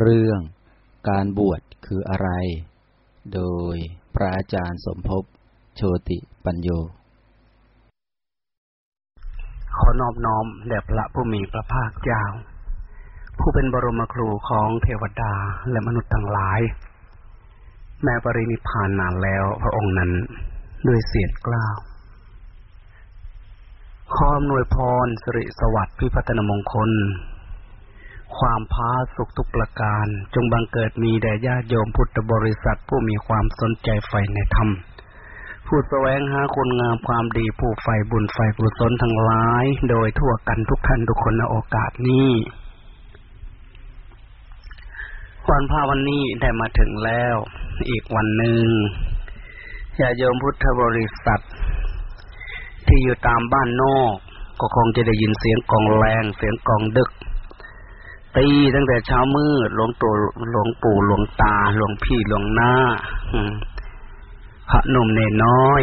เรื่องการบวชคืออะไร โดยพระอาจารย์สมภพโชติปัญโย ขอนอบน้อมแด่พระผู้มีพระภาคเจ้า ผู้เป็นบรมครูของเทวดาและมนุษย์ทั้งหลาย แม้ปรินิพานนานแล้วพระองค์นั้นด้วยเสียงกล้าวขออำนวยพรสิริสวัสดิ์พิพัฒนมงคล ความพาสุขทุกประการ จงบังเกิดมีแด่ญาติโยมพุทธบริษัทผู้มีความสนใจใฝ่ในธรรมผู้แสวงหาคุณงามความดีผู้ใฝ่บุญใฝ่กุศลทั้งหลาย โดยทั่วกันทุกท่านทุกคนในโอกาสนี้วันพระวันนี้ได้มาถึงแล้ว อีกวันหนึ่งญาติโยมพุทธบริษัท ที่อยู่ตามบ้านนอก ก็คงจะได้ยินเสียงกองแรงเสียงกองดึก ตีตั้งแต่เช้ามืดหลวงตัวหลวงปู่หลวงตาหลวงพี่หลวงหน้าพระหนุ่มเนน้อย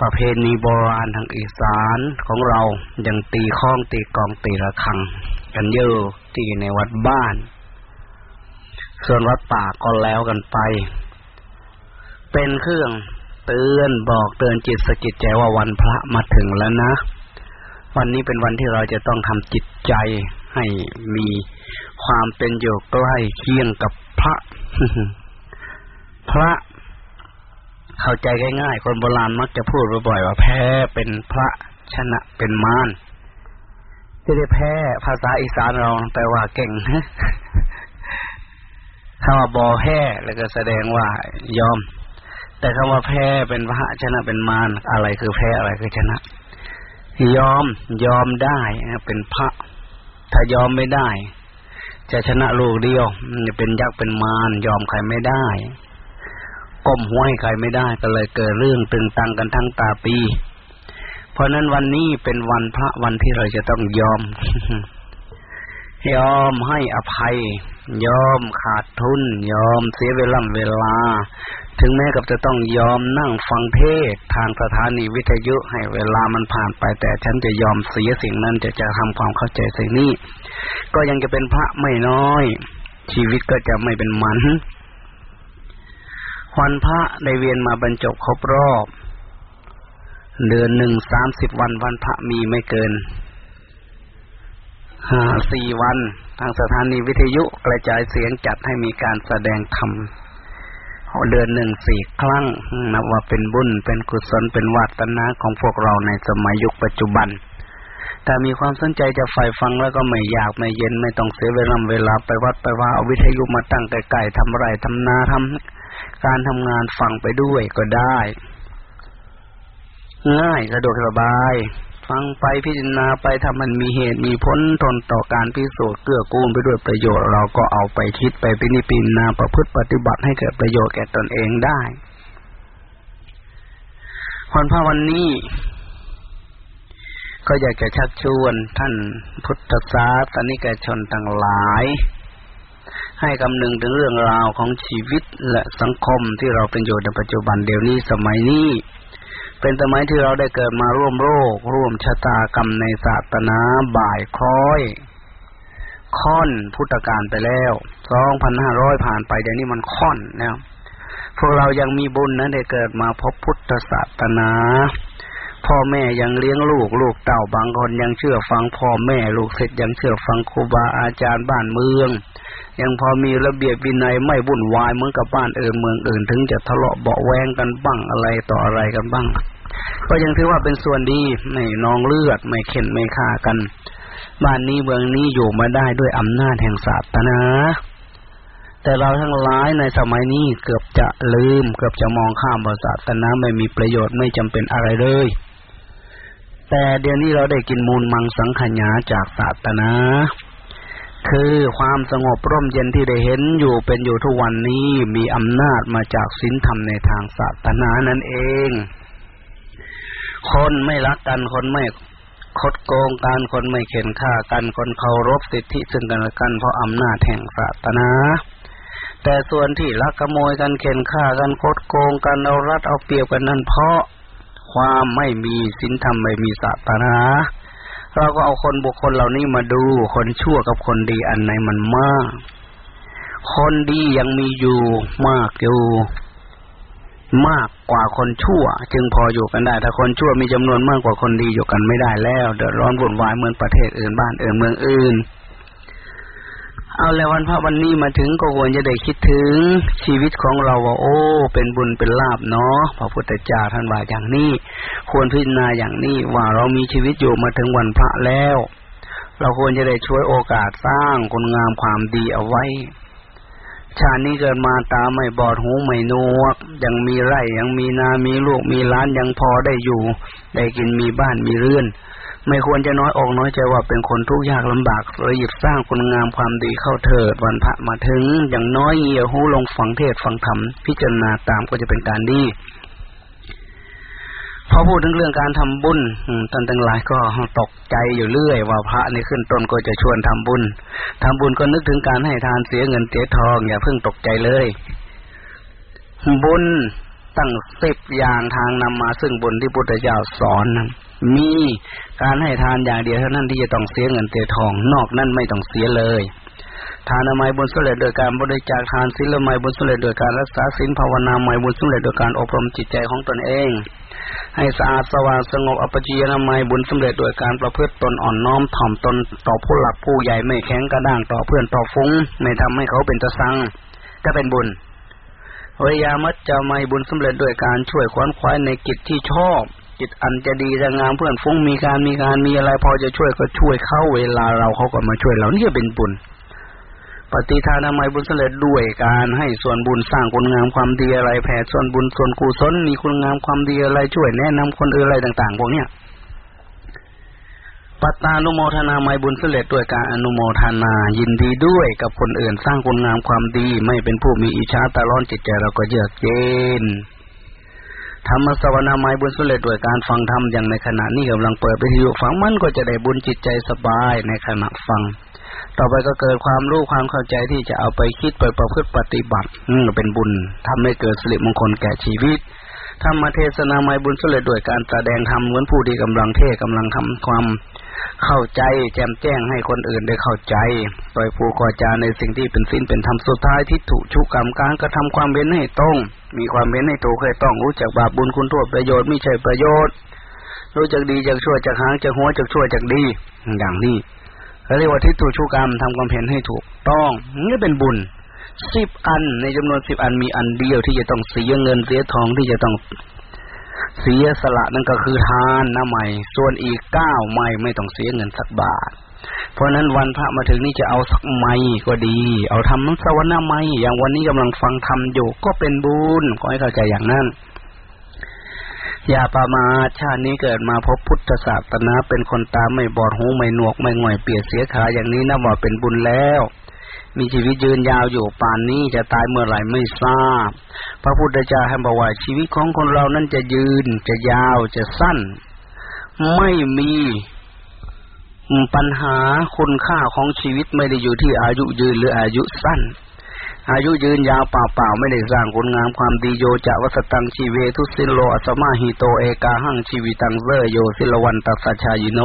ประเพณีโบราณทางอีสานของเรายังตีข้องตีกองตีระฆัง กันเยอะที่ในวัดบ้าน ส่วนวัดป่าก็แล้วกันไป เป็นเครื่องเตือนบอกเตือนจิตสกิดใจว่าวันพระมาถึงแล้วนะ วันนี้เป็นวันที่เราจะต้องทำจิตใจ ให้มีความเป็นอยู่ใกล้เคียงกับพระ พระ เข้าใจง่ายๆคนโบราณมักจะพูดบ่อยๆว่าแพ้เป็นพระชนะเป็นมารจะได้แพ้ภาษาอีสานเราแปลว่าเก่งถ้าว่าบอแพ้แล้วก็แสดงว่ายอม แต่คำว่าแพ้เป็นพระชนะเป็นมารอะไรคือแพ้อะไรคือชนะ ยอมยอมได้เป็นพระ ถ้ายอมไม่ได้ จะชนะลูกเดียวจะเป็นยักษ์เป็นมารยอมใครไม่ได้ ก้มหัวให้ใครไม่ได้ ก็เลยเกิดเรื่องตึงตังกันทั้งตาปี เพราะนั้นวันนี้เป็นวันพระวันที่เราจะต้องยอมยอมให้อภัย ยอมขาดทุน ยอมเสียเวลาเวลา ถึงแม้กับจะต้องยอมนั่งฟังเทศทางสถานีวิทยุให้เวลามันผ่านไป แต่ฉันจะยอมเสียสิ่งนั้นจะจะทำความเข้าใจสิ่งนี้ ก็ยังจะเป็นพระไม่น้อย ชีวิตก็จะไม่เป็นมันวันพระได้เวียนมาบรรจบครบรอบ เดือนหนึ่งสามสิบวันวันพระมีไม่เกิน สี่วัน ทางสถานีวิทยุกระจายเสียงจัดให้มีการแสดงธรรมเดือนหนึ่งสี่ครั้งนับว่าเป็นบุญเป็นกุศลเป็นวัตนาของพวกเราในสมัยยุคปัจจุบัน แต่มีความสนใจจะใฝ่ฟังแล้วก็ไม่อยากไม่เย็นไม่ต้องเสียเวลาเวลาไปวัดไปว่าเอาวิทยุมาตั้งไกลๆทำไรทำนาทำการทำงานฟังไปด้วยก็ได้ ง่ายสะดวกสบาย ฟังไปพิจารณาไปถ้ามันมีเหตุมีผลทนต่อการพิสูจน์เกื้อกูลไปด้วยประโยชน์เราก็เอาไปคิดไปพินิพิจารณาประพฤติปฏิบัติให้เกิดประโยชน์แก่ตนเองได้วันพระวันนี้ ก็อยากจะชักชวนท่านพุทธศาสนิกชนทั้งหลาย ให้คำนึงถึงเรื่องราวของชีวิตและสังคมที่เราเป็นอยู่ในปัจจุบันเดี๋ยวนี้สมัยนี้ เป็นสมัยที่เราได้เกิดมาร่วมโลกร่วมชะตากรรมในศาสนาบ่ายคล้อยค่อนพุทธกาลไปแล้วสองพันห้าร้อยผ่านไปเดี๋ยวนี้มันค่อนนะพวกเรายังมีบุญนะได้เกิดมาพบพุทธศาสนา พ่อแม่ยังเลี้ยงลูกลูกเต่าบางคนยังเชื่อฟังพ่อแม่ลูกเสร็จยังเชื่อฟังครูบาอาจารย์บ้านเมือง ยังพอมีระเบียบวินัยไม่วุ่นวายเหมือนกับบ้านอื่นเมืองอื่น ถึงจะทะเลาะเบาแวงกันบ้างอะไรต่ออะไรกันบ้าง ก็ยังถือว่าเป็นส่วนดีไม่นองเลือดไม่เข็นไม่ฆ่ากัน บ้านนี้เมืองนี้อยู่มาได้ด้วยอำนาจแห่งศาสนาแต่เราทั้งหลายในสมัยนี้เกือบจะลืม เกือบจะมองข้ามศาสนาไม่มีประโยชน์ไม่จำเป็นอะไรเลย แต่เดี๋ยวนี้เราได้กินมูลมังสังขยาจากศาสนา คือความสงบร่มเย็นที่ได้เห็นอยู่เป็นอยู่ทุกวันนี้มีอำนาจมาจากศีลธรรมในทางศาสนานั่นเอง คนไม่รักกันคนไม่คดโกงกันคนไม่เข็นฆ่ากันคนเคารพสิทธิซึ่งกันและกันเพราะอำนาจแห่งศาสนา แต่ส่วนที่ลักขโมยกันเข็นฆ่ากันคดโกงกันเอารัดเอาเปรียบกันนั่นเพราะความไม่มีศีลธรรมไม่มีศาสนาเราก็เอาคนบุคคลเหล่านี้มาดู คนชั่วกับคนดีอันไหนมันมาก คนดียังมีอยู่มากอยู่ มากกว่าคนชั่ว จึงพออยู่กันได้ ถ้าคนชั่วมีจำนวนมากกว่าคนดีอยู่กันไม่ได้แล้วเดือดร้อนวุ่นวายเหมือนประเทศอื่นบ้านอื่นเมืองอื่น เอาแล้ววันพระวันนี้มาถึงก็ควรจะได้คิดถึงชีวิตของเราว่าโอ้ เป็นบุญเป็นลาบเนาะพระพุทธเจ้าท่านว่าอย่างนี้ ควรพิจารณาอย่างนี้ว่าเรามีชีวิตอยู่มาถึงวันพระแล้ว เราควรจะได้ช่วยโอกาสสร้างคุณงามความดีเอาไว้ ชาตินี้เกิดมาตาไม่บอดหูไม่นวก ยังมีไร่ยังมีนา มีลูกมีล้านยังพอได้อยู่ ได้กินมีบ้านมีเรือน ไม่ควรจะน้อยอกน้อยใจว่าเป็นคนทุกข์ยากลำบากเลยหยิบสร้างคุณงามความดีเข้าเถิดวันพระมาถึง อย่างน้อยเหี่ยหูลงฟังเทศฟังธรรมพิจารณาตามก็จะเป็นการดี พอพูดถึงเรื่องการทำบุญท่านทั้งหลายก็ตกใจอยู่เรื่อย ว่าพระนี่ขึ้นต้นก็จะชวนทำบุญทำบุญก็นึกถึงการให้ทานเสียเงินเสียทอง อย่าเพิ่งตกใจเลย บุญตั้งสิบอย่างทางนำมาซึ่งบุญที่พุทธเจ้าสอนนั้นมีการให้ทานอย่างเดียวเท่านั้นที่จะต้องเสียเงินเสียทอง นอกนั้นไม่ต้องเสียเลยทานอมัยบุญสุเร็จโดยการบริจาคทานศีลไมัยบุญสุเร็จโดยการรักษาศีลภาวนาไมัยบุญสุเร็จโดยการอบรมจิตใจของตนเอง ให้สะอาดสว่างสงบอปจีนามัยบุญสำเร็จโดยการประพฤติตนอ่อนน้อมถ่อมตนต่อผู้หลักผู้ใหญ่ไม่แข็งกระด้างต่อเพื่อนต่อฟุ้ง ไม่ทำให้เขาเป็นตะสังก็เป็นบุญวิยามัจจะไม่บุญสำเร็จโดยการช่วยขวนขวายในกิจที่ชอบจิตอันจะดีจะงามเพื่อนฟุ้งมีการมีการมีอะไรพอจะช่วยก็ช่วยเข้าเวลาเราเขาก็มาช่วยเรานี่เป็นบุญ ปฏิทานามัยบุญสำเร็จด้วยการให้ส่วนบุญสร้างคุณงามความดีอะไรแผ่ส่วนบุญส่วนกุศลมีคุณงามความดีอะไรช่วยแนะนำคนอื่นอะไรต่างๆพวกเนี้ยปัตตานุโมทนาไมบุญสำเร็จด้วยการอนุโมทนา ยินดีด้วยกับคนอื่นสร้างคุณงามความดี ไม่เป็นผู้มีอิจฉาตาร้อนจิตใจเราก็เยือกเย็นธรรมสวนาไมบุญสำเร็จด้วยการฟังธรรมอย่างในขณะนี้กำลังเปิดไปที่อยู่ฟังมันก็จะได้บุญจิตใจสบายในขณะฟัง ต่อไปก็เกิดความรู้ความเข้าใจที่จะเอาไปคิดไปประพฤติปฏิบัติอืเป็นบุญทำให้เกิดสิริมงคลแก่ชีวิตธรรมเทศนาไม่บุญสำเร็จด้วยการแสดงธรรมเหมือนผู้ที่กำลังเทศกำลังทำความเข้าใจแจมแจ้งให้คนอื่นได้เข้าใจโดยผู้ก่อจาในสิ่งที่เป็นสิ้นเป็นธรรมสุดท้ายที่ถูกชุกกรรมการกระทำความเว้นให้ตรงมีความเว้นให้ถูกให้ต้องรู้จักบาปบุญคุณโทษประโยชน์ไม่ใช่ประโยชน์ รู้จักดีจักชั่วจักหางจักหัวจักชั่วจักดี อย่างนี้ เรียกว่าทิฏฐุชุกรรมทำความเห็นให้ถูกต้องนี่เป็นบุญสิบอันในจำนวนสิบอันมีอันเดียวที่จะต้องเสียเงินเสียทองที่จะต้องเสียสละนั่นก็คือทานนะใหม่ ส่วนอีกเก้าไม่ไม่ต้องเสียเงินสักบาท เพราะนั้นวันพระมาถึงนี่จะเอาสักไม่ก็ดี เอาทำน้ำสวรรค์ไม่อย่างวันนี้กำลังฟังธรรมอยู่ก็เป็นบุญขอให้เข้าใจอย่างนั้น อย่าประมาทชาตินี้เกิดมาพบพุทธศาสนาเป็นคนตาไม่บอดหูไม่หนวกไม่ง่อยเปียกเสียขาอย่างนี้นับว่าเป็นบุญแล้ว มีชีวิตยืนยาวอยู่ป่านนี้จะตายเมื่อไหร่ไม่ทราบ พระพุทธเจ้าให้บอกว่าชีวิตของคนเรานั้นจะยืนจะยาวจะสั้น ไม่มีปัญหาคุณค่าของชีวิตไม่ได้อยู่ที่อายุยืนหรืออายุสั้น อายุยืนยาวเปล่าๆไม่ได้สร้างคุณงามความดีโยจะวัสตังชีเวทุสิโลอัสมาหิโตเอกาหังชีวิตังเซโยสิลวันตัสชายิโน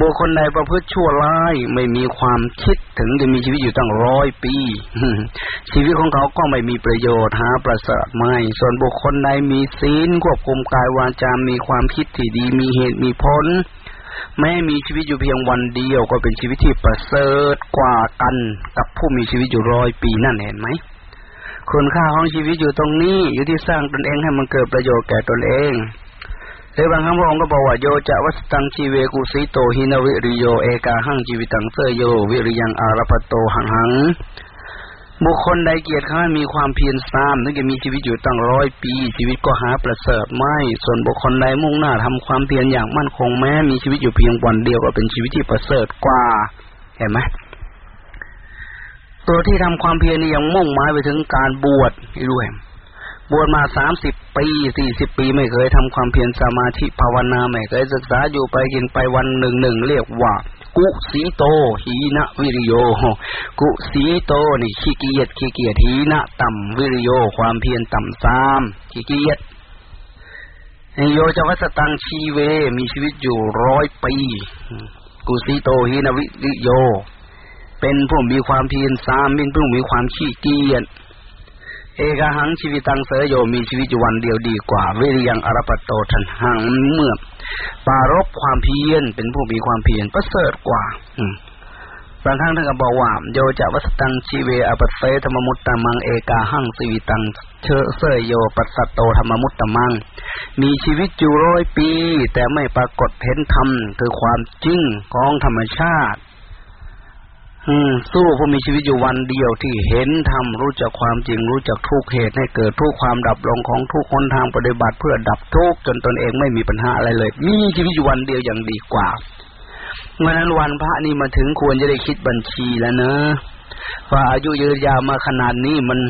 บุคคลใดประพฤติชั่วร้ายไม่มีความคิดถึงจะมีชีวิตอยู่ตั้งร้อยปี ชีวิตของเขาก็ไม่มีประโยชน์หาประเสริฐไม่ ส่วนบุคคลใดมีศีลควบคุมกายวาจามีความคิดที่ดีมีเหตุมีผล แม้มีชีวิตอยู่เพียงวันเดียวก็เป็นชีวิตที่ประเสริฐกว่ากันกับผู้มีชีวิตอยู่ร้อยปีนั่นเห็นไหมคุณค่าของชีวิตอยู่ตรงนี้อยู่ที่สร้างตนเองให้มันเกิดประโยชน์แก่ตนเองหรือบางครั้งพระองค์ก็บอกว่าโยจะวัสตังชีเวกุสิโตหินวิริโยเอกาหังชีวิตังเสยโยวิริยังอารพโตหังหัง บุคคลใดเกียรติข้ามีความเพียรซ้ำนึกจะมีชีวิตอยู่ตั้งร้อยปี ชีวิตก็หาประเสริฐไม่ ส่วนบุคคลใดมุ่งหน้าทำความเพียรอย่างมั่นคงแม้มีชีวิตอยู่เพียงวันเดียวก็เป็นชีวิตที่ประเสริฐกว่า เห็นไหมตัวที่ทำความเพียรนี่ยังมุ่งหมายไปถึงการบวชด้วยบวชมาสามสิบปีสี่สิบปีไม่เคยทำความเพียรสมาธิภาวนาไม่เคยศึกษาอยู่ไปกินไปวันหนึ่งหนึ่งเรียกว่า กุสีโต หีนะวิริโย กุสีโตนี่ขี้เกียจขี้เกียจหีนะต่ำวิริโย ความเพียรต่ำซ้ำขี้เกียจโยจะวัสตังชีเว มีชีวิตอยู่ร้อยปี กุสีโตหีนะวิริโย เป็นผู้มีความเพียรสามเป็นผู้มีความขี้เกียจ เอกหังชีวิตังเสยโยมีชีวิตอยู่วันเดียวดีกว่า วิริยังอรปโตทันหังเมื่อปารบความเพียรเป็นผู้มีความเพียรประเสริฐกว่า อืบางครั้งท่านก็บอกว่าโยจะวัสตังชีเวอปัสเสธรรมมุตตะมังเอกาหังสีวิตังเชเสยโยปัสสโตธรรมมุตตะมัง มีชีวิตอยู่ร้อยปี แต่ไม่ปรากฏเห็นธรรมคือความจริงของธรรมชาติ อืมสู้ผู้มีชีวิตอยู่วันเดียวที่เห็นธรรมรู้จักความจริงรู้จักทุกเหตุให้เกิดทุกความดับลงของทุกคนทางปฏิบัติเพื่อดับทุกจนตนเองไม่มีปัญหาอะไรเลย มีชีวิตอยู่วันเดียวอย่างดีกว่าเมื่อนั้นวันพระนี่มาถึงควรจะได้คิดบัญชีแล้วเนอะว่าอายุยืนยาวมาขนาดนี้มัน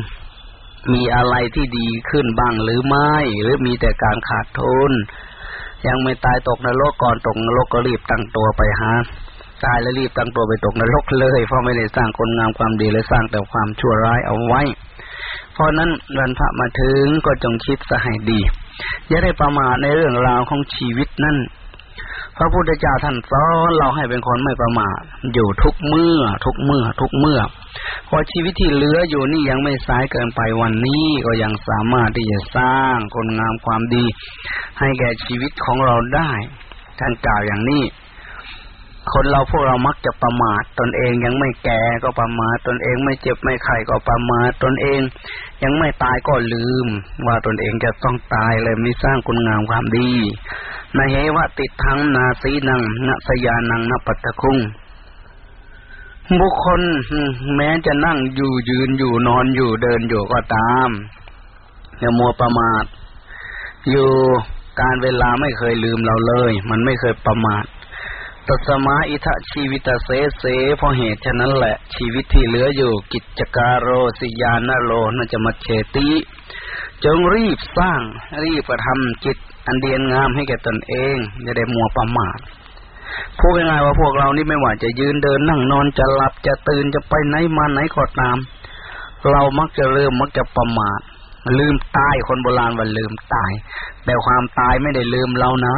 มีอะไรที่ดีขึ้นบ้างหรือไม่ หรือมีแต่การขาดทุนยังไม่ตายตกนรกก่อนตกนรกก็รีบตั้งตัวไปหา ตายแล้วรีบตั้งตัวไปตกนรกเลย เพราะไม่ได้สร้างคนงามความดีเลยสร้างแต่ความชั่วร้ายเอาไว้ เพราะนั้นวันพระมาถึงก็จงคิดสให้ดี อย่าได้ประมาทในเรื่องราวของชีวิตนั่นพระพุทธเจ้าท่านสอนเราให้เป็นคนไม่ประมาทอยู่ทุกเมื่อ ทุกเมื่อ ทุกเมื่อพอชีวิตที่เหลืออยู่นี่ยังไม่สายเกินไปวันนี้ก็ยังสามารถที่จะสร้างคนงามความดี ให้แก่ชีวิตของเราได้ ท่านกล่าวอย่างนี้ คนเราพวกเรามักจะประมาทตนเองยังไม่แก่ก็ประมาทตนเองไม่เจ็บไม่ไข้ก็ประมาทตนเอง ยังไม่ตายก็ลืม ว่าตนเองจะต้องตายเลยไม่สร้างคุณงามความดีนาเหวะติดทั้งนาสีนังนสยานังนปัตตคุงบุคคลแม้จะนั่งอยู่ยืนอยู่นอนอยู่เดินอยู่ก็ตามอย่ามัวประมาท อยู่การเวลาไม่เคยลืมเราเลย มันไม่เคยประมาท ตัสมาอิทะชีวิตเสเสเพราะเหตุฉะนั้นแหละ ชีวิตที่เหลืออยู่กิจการโรสิยานโรนจะมาเชติ จงรีบสร้างรีบกระทำจิตอันเดียนงามให้แก่ตนเองอย่าได้มัวประมาทพูดง่ายๆว่าพวกเรานี่ไม่ว่าจะยืนเดินนั่งนอนจะหลับจะตื่นจะไปไหนมาไหนก็ตาม เรามักจะเริ่มมักจะประมาทลืมตายคนโบราณว่าลืมตาย แต่ความตายไม่ได้ลืมเรานะ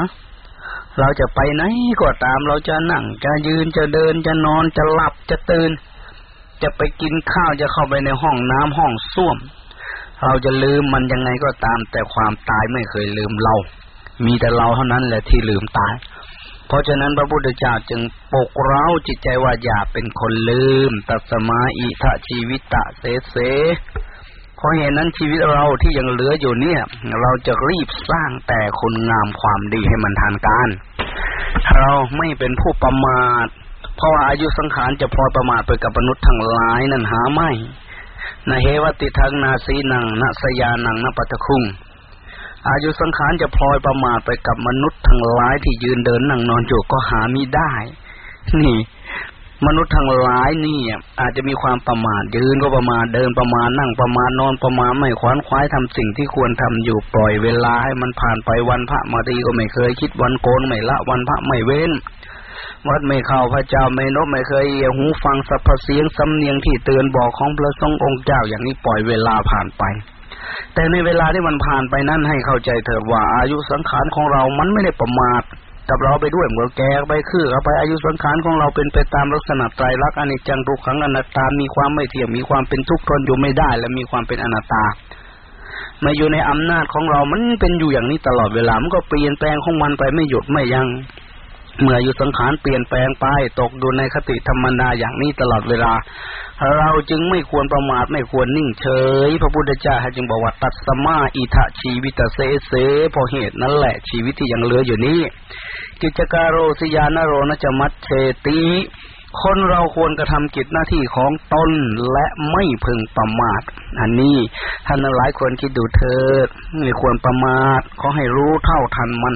เราจะไปไหนก็ตามเราจะนั่ง จะยืนจะเดินจะนอนจะหลับจะตื่น จะไปกินข้าวจะเข้าไปในห้องน้ำห้องส้วม เราจะลืมมันยังไงก็ตาม แต่ความตายไม่เคยลืมเรา มีแต่เราเท่านั้นแหละที่ลืมตาย เพราะฉะนั้นพระพุทธเจ้าจึงปกเร้าจิตใจว่าอย่าเป็นคนลืม ตัสมาอิทะชีวิตะเสเส ราะเหตุนั้นชีวิตเราที่ยังเหลืออยู่เนี่ย เราจะรีบสร้างแต่คุณงามความดีให้มันทานการ เราไม่เป็นผู้ประมาท เพราะว่าอายุสังขารจะพลอยประมาทไปกับมนุษย์ทั้งหลายนั่นหาไม่นเหวติทังนาสีนังนาสยานังนปัตคุง อายุสังขารจะพลอยประมาทไปกับมนุษย์ทั้งหลายที่ยืนเดินนั่งนอนอยู่ก็หามิได้ นี่ มนุษย์ทั้งหลายนี่อาจจะมีความประมาทยืนก็ประมาทเดินประมาทนั่งประมาทนอนประมาทไม่ขวานควายทำสิ่งที่ควรทำอยู่ปล่อยเวลาให้มันผ่านไปวันพระมาดีก็ไม่เคยคิดวันโกนไม่ละวันพระไม่เว้นวัดไม่เข้าพระเจ้าไม่นบไม่เคยหูฟังสัพเสียงสำเนียงที่เตือนบอกของพระสงองค์เจ้าอย่างนี้ปล่อยเวลาผ่านไป แต่ในเวลาที่มันผ่านไปนั้นให้เข้าใจเถิดว่าอายุสังขารของเรามันไม่ได้ประมาท กับเราไปด้วยเหมือนแกไปคือเอาไปอายุสังขารของเราเป็นไปตามลักษณะไตรลักษณ์อนิจจังทุกขังอนัตตา มีความไม่เที่ยงมีความเป็นทุกข์ทนอยู่ไม่ได้ และมีความเป็นอนัตตามาอยู่ในอำนาจของเรา มันเป็นอยู่อย่างนี้ตลอดเวลา มันก็เปลี่ยนแปลงของมันไปไม่หยุดไม่ยัง้ง เมื่ออยู่สังขารเปลี่ยนแปลงไปตกดูในคติธรรมดาอย่างนี้ตลอดเวลา เราจึงไม่ควรประมาทไม่ควรนิ่งเฉย พระพุทธเจ้าจึงบอกว่าตัดสมาอิทะชีวิตเสเสพอเหตุนั่นแหละชีวิตที่ยังเหลืออยู่นี้ กิจการโรสยานโรนจมัตเชติ คนเราควรกระทำกิจหน้าที่ของตนและไม่พึงประมาท อันนี้ท่านหลายคนคิดดูเถิดไม่ควรประมาทขอให้รู้เท่าทันมัน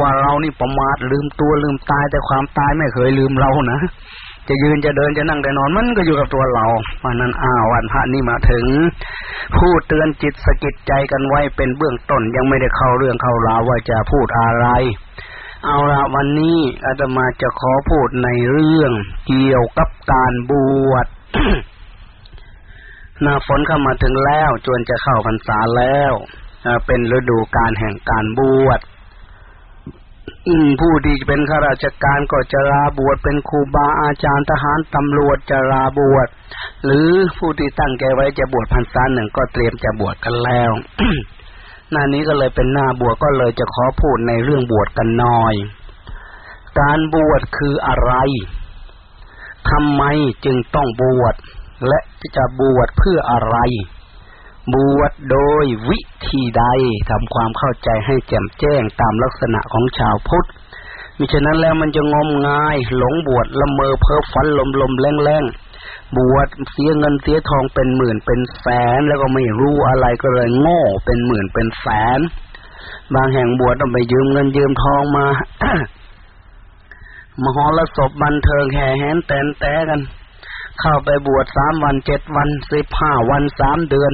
ว่าเรานี่ประมาทลืมตัวลืมตายแต่ความตายไม่เคยลืมเรานะจะยืนจะเดินจะนั่งจะนอนมันก็อยู่กับตัวเราวันนั้นอ้าววันพระนี่มาถึง พูดเตือนจิตสกิดใจกันไว้เป็นเบื้องต้นยังไม่ได้เข้าเรื่องเข้าราวว่าจะพูดอะไร เอาละวันนี้อาตมาจะขอพูดในเรื่องเกี่ยวกับการบวชหน้าฝนเข้ามาถึงแล้วจวนจะเข้าพรรษาแล้วเป็นฤดูการแห่งการบวชผู้ที่เป็นข้าราชการก็จะลาบวชเป็นครูบาอาจารย์ทหารตำรวจจะลาบวชหรือผู้ที่ตั้งใจไว้จะบวชพรรษาหนึ่งก็เตรียมจะบวชกันแล้ว หน้านี้ก็เลยเป็นหน้าบวชก็เลยจะขอพูดในเรื่องบวชกันหน่อย การบวชคืออะไรทำไมจึงต้องบวชและจะบวชเพื่ออะไร บวชโดยวิธีใดทำความเข้าใจให้แจ่มแจ้งตามลักษณะของชาวพุทธมิฉะนั้นแล้วมันจะงมงาย หลงบวชละเมอเพ้อฝันลมลมแรงแรง บวชเสียเงินเสียทองเป็นหมื่นเป็นแสน แล้วก็ไม่รู้อะไรก็เลยโง่เป็นหมื่นเป็นแสน บางแห่งบวชต้องไปยืมเงินยืมทองมามหรสพบันเทิงแห่แหนแตนแตกัน เข้าไปบวชสามวันเจ็ดวันสิบห้าวันสามเดือน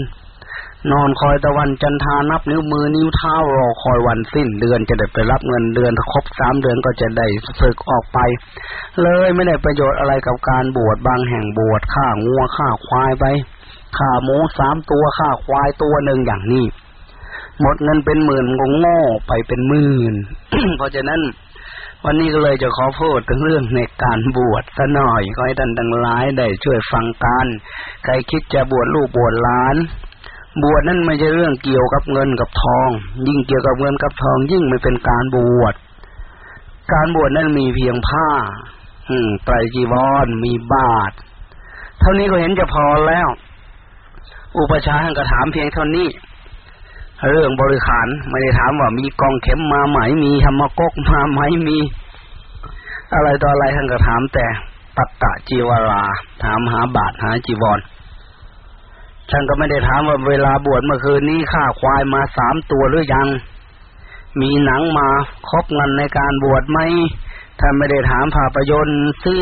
นอนคอยตะวันจันทานับนิ้วมือนิ้วเท้ารอคอยวันสิ้นเดือนจะได้ไปรับเงินเดือนครบสามเดือนก็จะได้ศึกออกไป เลยไม่ได้ประโยชน์อะไรกับการบวชบางแห่งบวชฆ่างัวฆ่าควายไปฆ่าหมูสามตัวฆ่าควายตัวหนึ่งอย่างนี้ หมดเงินเป็นหมื่นก็โง่ไปเป็นหมื่นเพราะฉะนั้น วันนี้ก็เลยจะขอพูดถึงเรื่องในการบวชซะหน่อยขอให้ท่านทั้งหลายได้ช่วยฟังกันใครคิดจะบวชลูกบวชหลาน บวชนั่นไม่ใช่เรื่องเกี่ยวกับเงินกับทอง ยิ่งเกี่ยวกับเงินกับทอง ยิ่งไม่เป็นการบวช การบวชนั่นมีเพียงผ้า อืมไตรจีวรมีบาท เท่านี้ก็เห็นจะพอแล้ว อุปชาท่านก็ถามเพียงเท่านี้ เรื่องบริขารไม่ได้ถามว่ามีกองเข็มมาไหมมีธรรมกกมาไหมมี อะไรต่ออะไรท่านก็ถามแต่ปัตตะจีวรา ถามหาบาทหาจีวร ท่านก็ไม่ได้ถามว่าเวลาบวชเมื่อคืนนี้ฆ่าควายมาสามตัวหรือยัง มีหนังมาครบเงินในการบวชไหมท่านไม่ได้ถามภาพยนตร์สิ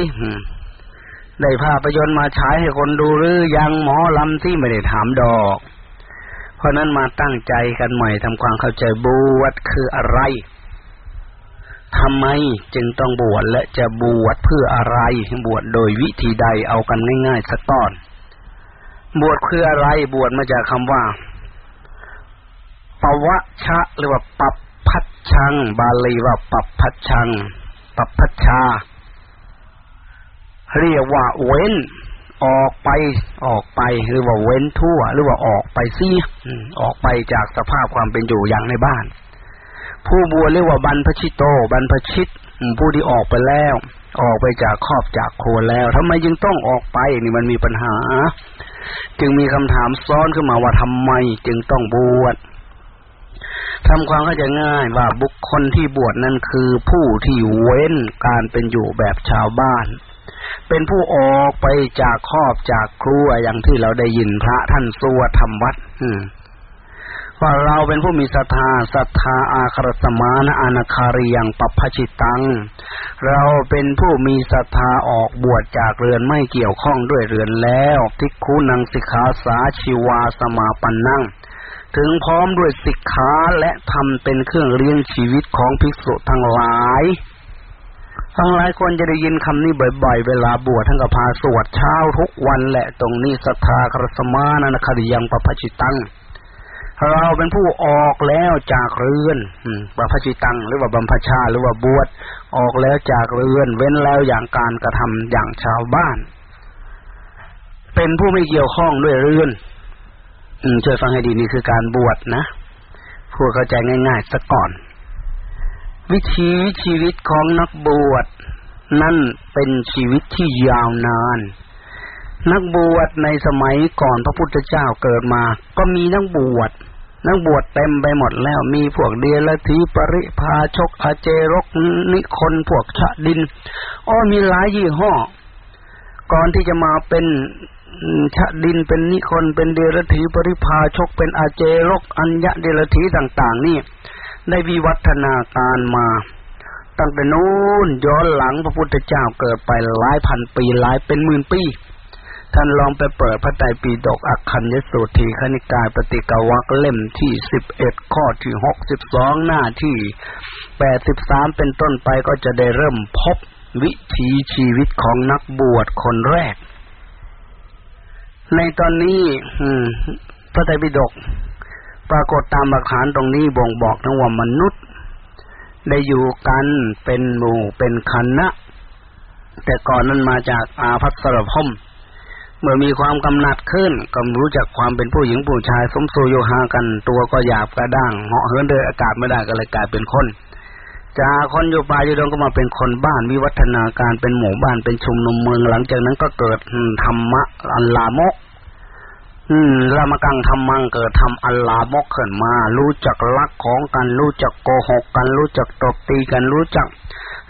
ได้ภาพยนตร์มาฉายให้คนดูหรือยังหมอลำที่ไม่ได้ถามดอก เพราะนั้นมาตั้งใจกันใหม่ทำความเข้าใจบวชคืออะไรทำไมจึงต้องบวชและจะบวชเพื่ออะไรบวชโดยวิธีใดเอากันง่ายๆสักตอน บวชคืออะไรบวชมาจากคำว่าปวะชะหรือว่าปับพัชชัง บาลีว่าปับพัชชัง ปับพัชชา เรียกว่าเว้น ออกไปออกไปหรือว่าเว้นทั่ว หรือว่าออกไปซิออกไปจากสภาพความเป็นอยู่อย่างในบ้าน ผู้บวชเรียกว่าบรรพชิตโต บรรพชิตผู้ที่ออกไปแล้ว ออกไปจากครอบจากโคแล้วทำไมจึงต้องออกไปนี่มันมีปัญหา จึงมีคำถามซ้อนขึ้นมาว่าทำไมจึงต้องบวชทำความเข้าใจง่ายว่าบุคคลที่บวชนั้นคือผู้ที่เว้นการเป็นอยู่แบบชาวบ้าน เป็นผู้ออกไปจากครอบจากครัวอย่างที่เราได้ยินพระท่านสวดทำวัด ว่าเราเป็นผู้มีศรัทธาศรัทธาอาครสมานะอนาคาริยังปัพชิตัง เราเป็นผู้มีศรัทธาออกบวชจากเรือนไม่เกี่ยวข้องด้วยเรือนแล้วทิกคูนังสิกขาสาชิวาสมาปันนั่งถึงพร้อมด้วยสิกขาและทำเป็นเครื่องเลี้ยงชีวิตของภิกษุทั้งหลายทั้งหลายคนจะได้ยินคำนี้บ่อยๆ เวลาบวชท่านก็พาสวดเช้าทุกวันแหละตรงนี้ศรัทธาครสมานาคดิยังปะพชิตัง เราเป็นผู้ออกแล้วจากเรือนปะพชิตัง หรือว่าบัมพชา หรือว่าบวชออกแล้วจากเรือน เว้นแล้วอย่างการกระทำอย่างชาวบ้าน เป็นผู้ไม่เกี่ยวข้องด้วยเรือน อืมช่วยฟังให้ดีนี่คือการบวชนะพูดเข้าใจง่ายๆสักก่อน วิถีชีวิตของนักบวชนั่นเป็นชีวิตที่ยาวนาน นักบวชในสมัยก่อนพระพุทธเจ้าเกิดมา ก็มีนักบวช นักบวชเต็มไปหมดแล้วมีพวกเดียรถีปริพาชกอาเจรกนิคนพวกชะดินอ้อมีหลายยี่ห้อ ก่อนที่จะมาเป็นชะดินเป็นนิคนเป็นเดรถีปริพาชกเป็นอาเจรกอัญญะเดรถีต่าง ๆ นี่ ได้วิวัฒนาการมา ตั้งแต่นู้นย้อนหลังพระพุทธเจ้าเกิดไปหลายพันปีหลายเป็นหมื่นปี ท่านลองไปเปิดพระไตรปิฎกอักขันยสูตรทีคณิกายปฏิกวักเล่มที่สิบเอ็ดข้อที่หกสิบสองหน้าที่แปดสิบสามเป็นต้นไปก็จะได้เริ่มพบวิถีชีวิตของนักบวชคนแรก ในตอนนี้พระไตรปิฎกปรากฏตามหลักฐานตรงนี้บ่งบอกทั้งว่ามนุษย์ ได้อยู่กันเป็นหมู่เป็นคณะ แต่ก่อนนั้นมาจากอาภัสรพม เมื่อมีความกำหนัดขึ้นก็รู้จักความเป็นผู้หญิงผู้ชายสมสู่โยหากันตัวก็หยาบกระด้างเหาะเหินเดินอากาศไม่ได้ก็เลยกลายเป็นคนจากคนอยู่ป่าอยู่ดงก็มาเป็นคนบ้านวิวัฒนาการเป็นหมู่บ้านเป็นชุมนุมเมืองหลังจากนั้นก็เกิดธรรมะอัลลามก อืมลามกังทำมังเกิดทำอัลลามกขึ้นมา รู้จักลักของกัน รู้จักโกหกกัน รู้จักตบตีกันรู้จัก